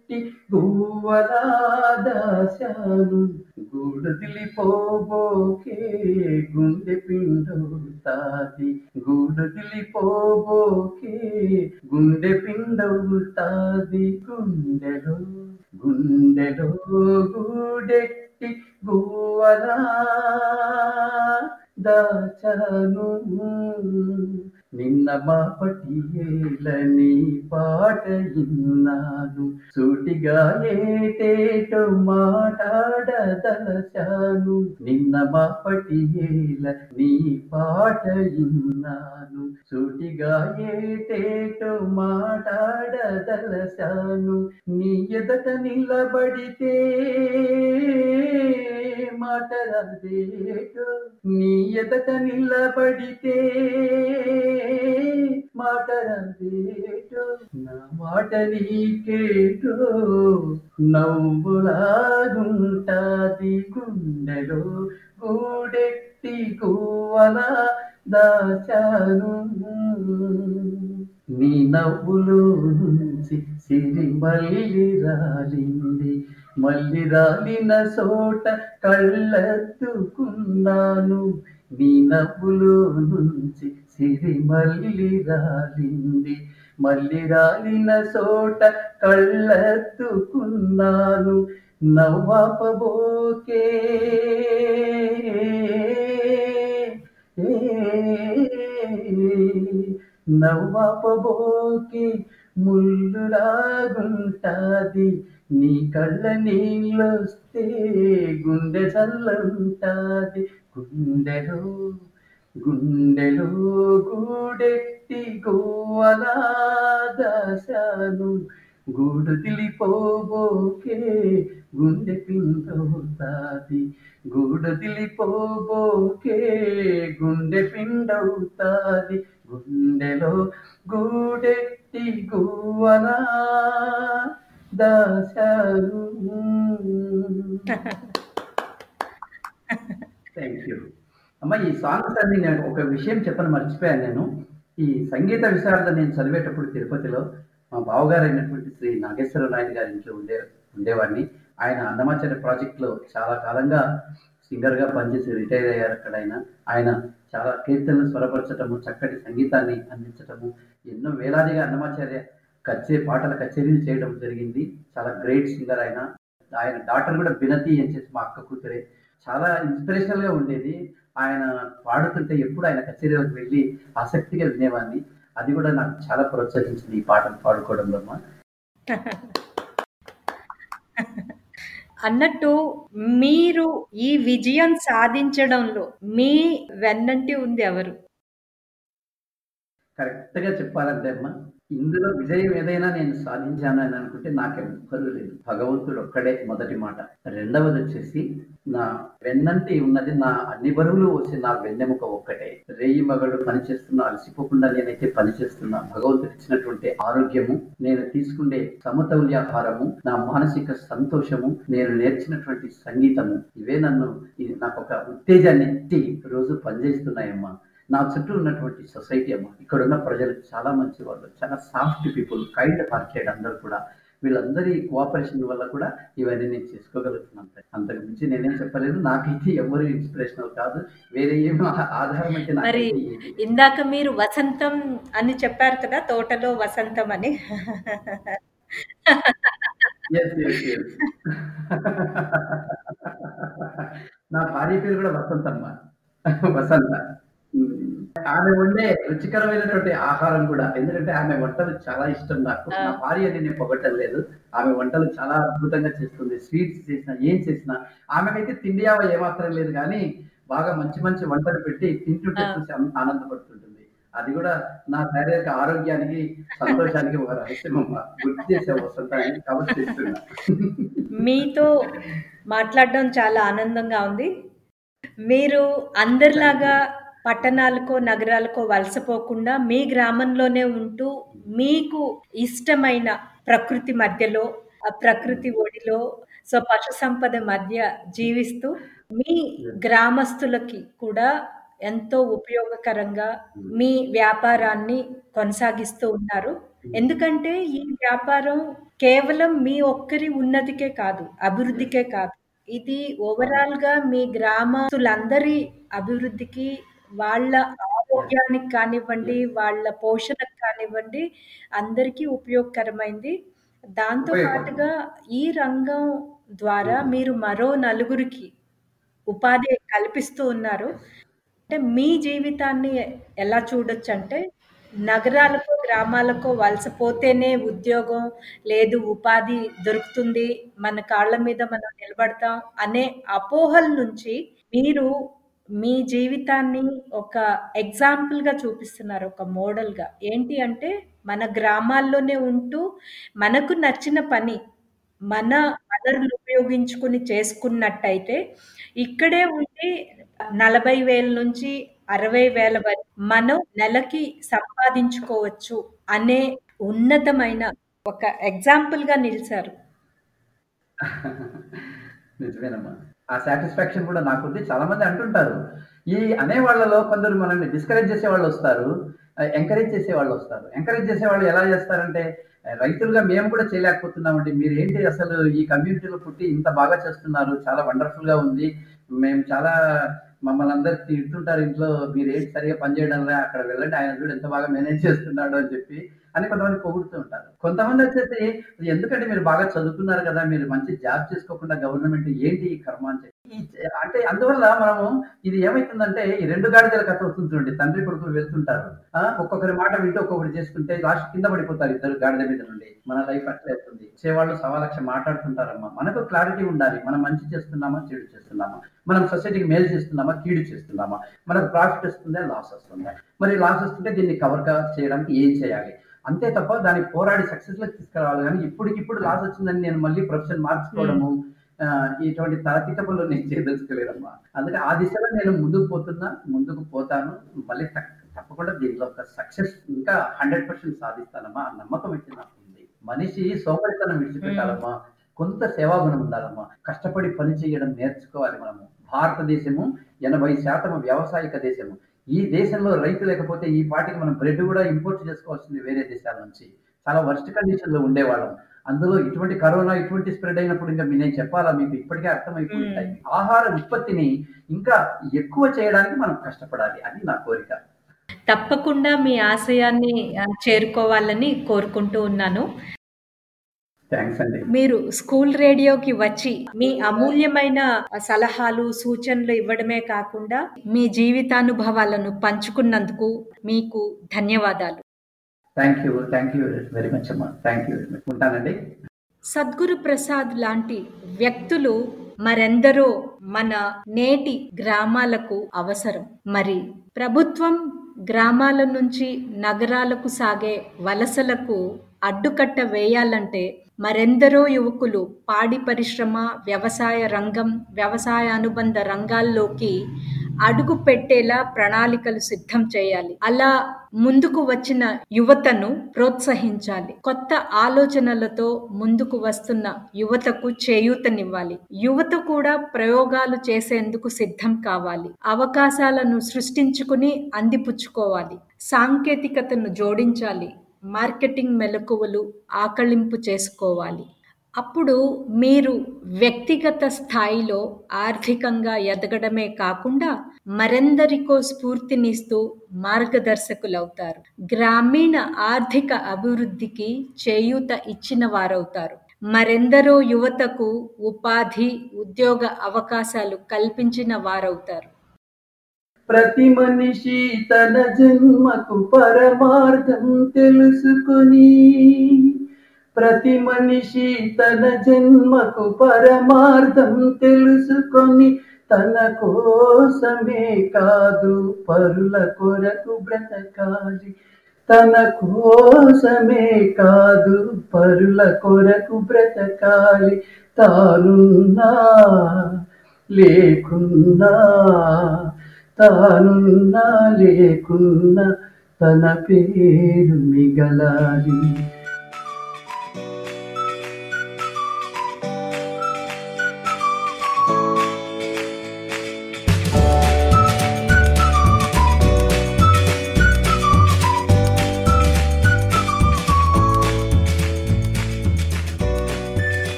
గువ్వలాదాశాను. గూడు గూడదిలిపోబోకే గుండె పిండవుతాది గూడదిలిపోబోకే గుండె పిండవుతాది గుండెలో గుండెలో గూడెట్టి భూవలా దాచాను నిన్న మాపటి ఏలని పాట ఇన్నాను సూటిగా ఏటేటో మాట్లాడదలచాను. నిన్న మాపటి ఏల నీ పాట ఇన్నాను సూటిగా ఏటేటో మాట్లాడదలచాను. నీ ఎదట నిలబడితే మాటరాదేటో నీ ఎదట నిలబడితే మాటరాదేటో నా మాట నీకేటో నవ్వులాగుంటాది గుండెలో. గూడెట్టి కూవల దాచాను. నీ నవ్వులో నుంచి సిరి మళ్ళీ రాలింది. మళ్ళీ రాలిన చోట కళ్ళెత్తుకున్నాను. నీ నవ్వులో నుంచి సిరి మల్లి రాలింది. మల్లి రాలిన చోట కళ్ళెత్తుకున్నాను. నవ్వాపబోకే. నవ్వాపబోకే ముళ్ళులాగుంటాది నీ కళ్ళ నీళ్ళొస్తే గుండె చల్లంటాది. గుండెలో గుండెలో గూడెట్టి గోవలా దాశాను. గూడు తిలిపోబోకే గుండె పిండవుతాది గూడు తిలిపోబోకే గుండె పిండవుతాది గుండెలో గూడెట్టి గువ్వలా దాశాను. థ్యాంక్ యూ అమ్మ ఈ సాంగ్స్ అన్ని నేను ఒక విషయం చెప్పని మర్చిపోయాను నేను. ఈ సంగీత విశారద నేను చదివేటప్పుడు తిరుపతిలో మా బావగారు అయినటువంటి శ్రీ నాగేశ్వర నాయుడు గారి ఇంట్లో ఉండే ఉండేవాడిని. ఆయన అన్నమాచార్య ప్రాజెక్ట్లో చాలా కాలంగా సింగర్గా పనిచేసి రిటైర్ అయ్యారు అక్కడ ఆయన ఆయన చాలా కీర్తనలు స్వరపరచటము చక్కటి సంగీతాన్ని అందించటము ఎన్నో వేలాదిగా అన్నమాచార్య కచ్చే పాటల కచేరీలు చేయడం జరిగింది. చాలా గ్రేట్ సింగర్ ఆయన. ఆయన డాక్టర్ కూడా బినతి అని చెప్పి మా అక్క కూతురే. చాలా ఇన్స్పిరేషనల్గా ఉండేది. ఆయన పాడుతుంటే ఎప్పుడు ఆయన కచేరీలకు వెళ్ళి ఆసక్తిగా వినేవాడిని అది కూడా నాకు చాలా ప్రోత్సహించింది ఈ పాటలు పాడుకోవడంలో. అన్నట్టు మీరు ఈ విజయం సాధించడంలో మీ వెన్నంటి ఉంది ఎవరు కరెక్ట్గా చెప్పాలంటే అమ్మా ఇందులో విజయం ఏదైనా నేను సాధించాను అని అనుకుంటే నాకెవ్వరూ లేదు. భగవంతుడు ఒక్కడే మొదటి మాట. రెండవది వచ్చేసి నా వెన్నంటి ఉన్నది నా అన్ని బరువులు వచ్చి నా వెన్నెముక ఒక్కటే. రేయి మగడు పనిచేస్తున్నా అలసిపోకుండా నేనైతే పనిచేస్తున్నా. భగవంతుడు ఇచ్చినటువంటి ఆరోగ్యము నేను తీసుకునే సమతౌల్యాహారము నా మానసిక సంతోషము నేను నేర్చినటువంటి సంగీతము ఇవే నన్ను ఇది నాకు ఒక ఉత్తేజాన్ని ఇచ్చి రోజు పనిచేస్తున్నాయమ్మా. నా చుట్టూ ఉన్నటువంటి సొసైటీ అమ్మ ఇక్కడ ఉన్న ప్రజలు చాలా మంచి వాళ్ళు చాలా సాఫ్ట్ పీపుల్ కైండ్ హార్టెడ్ అందరూ కూడా. వీళ్ళందరి కోఆపరేషన్ వల్ల కూడా ఇవన్నీ నేను చేసుకోగలుగుతున్నాను. అంతకు మించి నేనేం చెప్పలేదు. నాకైతే ఎవరు ఇన్స్పిరేషనల్ కాదు. వేరే ఏం ఆ- ఆధారం అయితే మరి ఇందాక మీరు వసంతం అని చెప్పారు కదా తోటలో వసంతం అని. Yes, yes, yes. నా భార్య పేరు కూడా వసంతమ్మ. వసంత. ఆమె వండే రుచికరమైనటువంటి ఆహారం కూడా. ఎందుకంటే ఆమె వంటలు చాలా ఇష్టం నాకు. నా భార్య నేను పొగట్టం లేదు ఆమె వంటలు చాలా అద్భుతంగా చేస్తుంది. స్వీట్స్ చేసినా ఏం చేసినా. ఆమెకైతే తిండి యావ ఏమాత్రం లేదు కానీ బాగా మంచి మంచి వంటలు పెట్టి తింటుంటే. చూసి ఆనంద- ఆనందపడుతుంటుంది. అది కూడా నా శారీరక ఆరోగ్యానికి సంతోషానికి ఒక రహస్యం. గుర్తు చేసే వసంతాన్ని కాబట్టి చేస్తున్నా. మీతో మాట్లాడడం చాలా ఆనందంగా ఉంది. మీరు అందరిలాగా పట్టణాలకో నగరాలకో వలసపోకుండా మీ గ్రామంలోనే ఉంటూ మీకు ఇష్టమైన ప్రకృతి మధ్యలో ఆ ప్రకృతి ఒడిలో సో పశు సంపద మధ్య జీవిస్తూ మీ గ్రామస్తులకి కూడా ఎంతో ఉపయోగకరంగా మీ వ్యాపారాన్ని కొనసాగిస్తూ ఉన్నారు. ఎందుకంటే ఈ వ్యాపారం కేవలం మీ ఒక్కరి ఉన్నతికే కాదు అభివృద్ధికే కాదు. ఇది ఓవరాల్గా మీ గ్రామస్తులందరి అభివృద్ధికి వాళ్ళ ఆరోగ్యానికి కానివ్వండి వాళ్ళ పోషణకు కానివ్వండి అందరికీ ఉపయోగకరమైంది. దాంతో పాటుగా ఈ రంగం ద్వారా మీరు మరో నలుగురికి ఉపాధి కల్పిస్తూ ఉన్నారు. అంటే మీ జీవితాన్ని ఎలా చూడొచ్చు అంటే నగరాలకో గ్రామాలకో వలసపోతేనే ఉద్యోగం లేదు ఉపాధి దొరుకుతుంది మన కాళ్ళ మీద మనం నిలబడతాం అనే అపోహల నుంచి మీరు మీ జీవితాన్ని ఒక ఎగ్జాంపుల్గా చూపిస్తున్నారు ఒక మోడల్గా. ఏంటి అంటే మన గ్రామాల్లోనే ఉంటూ మనకు నచ్చిన పని మన వనరులు ఉపయోగించుకుని చేసుకున్నట్టయితే ఇక్కడే ఉండి నలభై వేల నుంచి అరవై వేల వరకు మనం నెలకి సంపాదించుకోవచ్చు అనే ఉన్నతమైన ఒక ఎగ్జాంపుల్గా నిలిచారు. నిజమేనమ్మా. ఆ సాటిస్ఫాక్షన్ కూడా నాకు చాలా మంది అంటుంటారు ఈ అనే వాళ్ళలో కొందరు మనల్ని డిస్కరేజ్ చేసే వాళ్ళు వస్తారు ఎంకరేజ్ చేసే వాళ్ళు వస్తారు. ఎంకరేజ్ చేసే వాళ్ళు ఎలా చేస్తారంటే రైతులుగా మేము కూడా చేయలేకపోతున్నామండి. మీరు ఏంటి అసలు ఈ కమ్యూనిటీలో పుట్టి ఇంత బాగా చేస్తున్నారు? చాలా వండర్ఫుల్గా ఉంది. మేము చాలా మమ్మల్ని అందరు తింటుంటారు ఇంట్లో మీరు ఏంటి సరిగా పనిచేయడం రా అక్కడ వెళ్ళండి ఆయన చూడు ఎంత బాగా మేనేజ్ చేస్తున్నాడు అని చెప్పి అని కొంతమంది పొగుడుతూ ఉంటారు. కొంతమంది వచ్చేసి ఎందుకంటే మీరు బాగా చదువుకున్నారు కదా మీరు మంచి జాబ్ చేసుకోకుండా గవర్నమెంట్ ఏంటి ఈ కర్మ అని అంటే అందువల్ల మనము ఇది ఏమైతుందంటే ఈ రెండు గాడిదల కథ వస్తుంది తండ్రి కొడుకులు వెళ్తుంటారు. ఒక్కొక్కరి మాట వింటూ ఒక్కొక్కటి చేసుకుంటే లాస్ట్ కింద పడిపోతారు ఇద్దరు గాడిద మీద నుండి. మన లైఫ్ అట్లే అవుతుంది చేవాళ్ళు సవా లక్ష మాట్లాడుతుంటారమ్మా. మనకు క్లారిటీ ఉండాలి. మనం మంచి చేస్తున్నామా చెడు చేస్తున్నామా? మనం సొసైటీకి మేలు చేస్తున్నామా కీడు చేస్తున్నామా? మనకు ప్రాఫిట్ వస్తుందా లాస్ వస్తుందా? మరి లాస్ వస్తుంటే దీన్ని కవర్ చేయడానికి ఏం చేయాలి? అంతే తప్ప దాన్ని పోరాడి సక్సెస్లో తీసుకురావాలి. కానీ ఇప్పటికిప్పుడు లాస్ వచ్చిందని నేను మళ్ళీ ప్రొఫెషన్ మార్చుకోవడము ఇటువంటి తలకిట పనులు నేను చేయదలుచుకోలేదమ్మా. అందుకే ఆ దిశలో నేను ముందుకు పోతున్నా ముందుకు పోతాను. మళ్ళీ తప్పకుండా దీనిలో ఒక సక్సెస్ ఇంకా హండ్రెడ్ పర్సెంట్ సాధిస్తానమ్మా. ఆ నమ్మకం అయితే నాకు ఉంది. మనిషి సోమరితనం విడిచిపెట్టాలమ్మా. కొంత సేవాగుణం ఉండాలమ్మా. కష్టపడి పని చేయడం నేర్చుకోవాలి మనము. భారతదేశము ఎనభై శాతం వ్యవసాయక దేశము. ఈ దేశంలో రైతు లేకపోతే ఈ పాటికి మనం బ్రెడ్ కూడా ఇంపోర్ట్ చేసుకోవాల్సింది వేరే దేశాల నుంచి. చాలా వర్స్ట్ కండిషన్లో ఉండేవాళ్ళం. అందులో ఇటువంటి కరోనా ఇటువంటి స్ప్రెడ్ అయినప్పుడు ఇంకా నేను చెప్పాలా మీకు? ఇప్పటికే అర్థమైపోయింటాయి ఆహార ఉత్పత్తిని ఇంకా ఎక్కువ చేయడానికి మనం కష్టపడాలి అది నా కోరిక. తప్పకుండా మీ ఆశయాన్ని చేరుకోవాలని కోరుకుంటూ ఉన్నాను. మీరు స్కూల్ రేడియోకి వచ్చి మీ అమూల్యమైన సలహాలు సూచనలు ఇవ్వడమే కాకుండా మీ జీవితానుభవాలను పంచుకున్నందుకు మీకు ధన్యవాదాలు. Thank you thank you very much అమ్మా. థ్యాంక్ యూ ఉంటానండి. సద్గురు ప్రసాద్ లాంటి వ్యక్తులు మరెందరో మన నేటి గ్రామాలకు అవసరం. మరి ప్రభుత్వం గ్రామాల నుంచి నగరాలకు సాగే వలసలకు అడ్డుకట్ట వేయాలంటే మరెందరో యువకులు పాడి పరిశ్రమ వ్యవసాయ రంగం వ్యవసాయ అనుబంధ రంగాల్లోకి అడుగు పెట్టేలా ప్రణాళికలు సిద్ధం చేయాలి. అలా ముందుకు వచ్చిన యువతను ప్రోత్సహించాలి. కొత్త ఆలోచనలతో ముందుకు వస్తున్న యువతకు చేయూతనివ్వాలి. యువత కూడా ప్రయోగాలు చేసేందుకు సిద్ధం కావాలి. అవకాశాలను సృష్టించుకుని అందిపుచ్చుకోవాలి. సాంకేతికతను జోడించాలి. మార్కెటింగ్ మెలకువలు ఆకళింపు చేసుకోవాలి. అప్పుడు మీరు వ్యక్తిగత స్థాయిలో ఆర్థికంగా ఎదగడమే కాకుండా మరెందరికో స్ఫూర్తినిస్తూ మార్గదర్శకులవుతారు. గ్రామీణ ఆర్థిక అభివృద్ధికి చేయూత ఇచ్చిన వారవుతారు మరెందరో యువతకు ఉపాధి ఉద్యోగ అవకాశాలు కల్పించిన వారవుతారు ప్రతి మనిషి తన జన్మకు పరమార్థం తెలుసుకొని ప్రతి మనిషి తన జన్మకు పరమార్థం తెలుసుకొని తన కోసమే కాదు పరుల కొరకు బ్రతకాలి. తన కోసమే కాదు పరుల కొరకు బ్రతకాలి. తానున్నా లేకున్నా తానున్నా లేకున్నా తన పేరు మిగలాలి.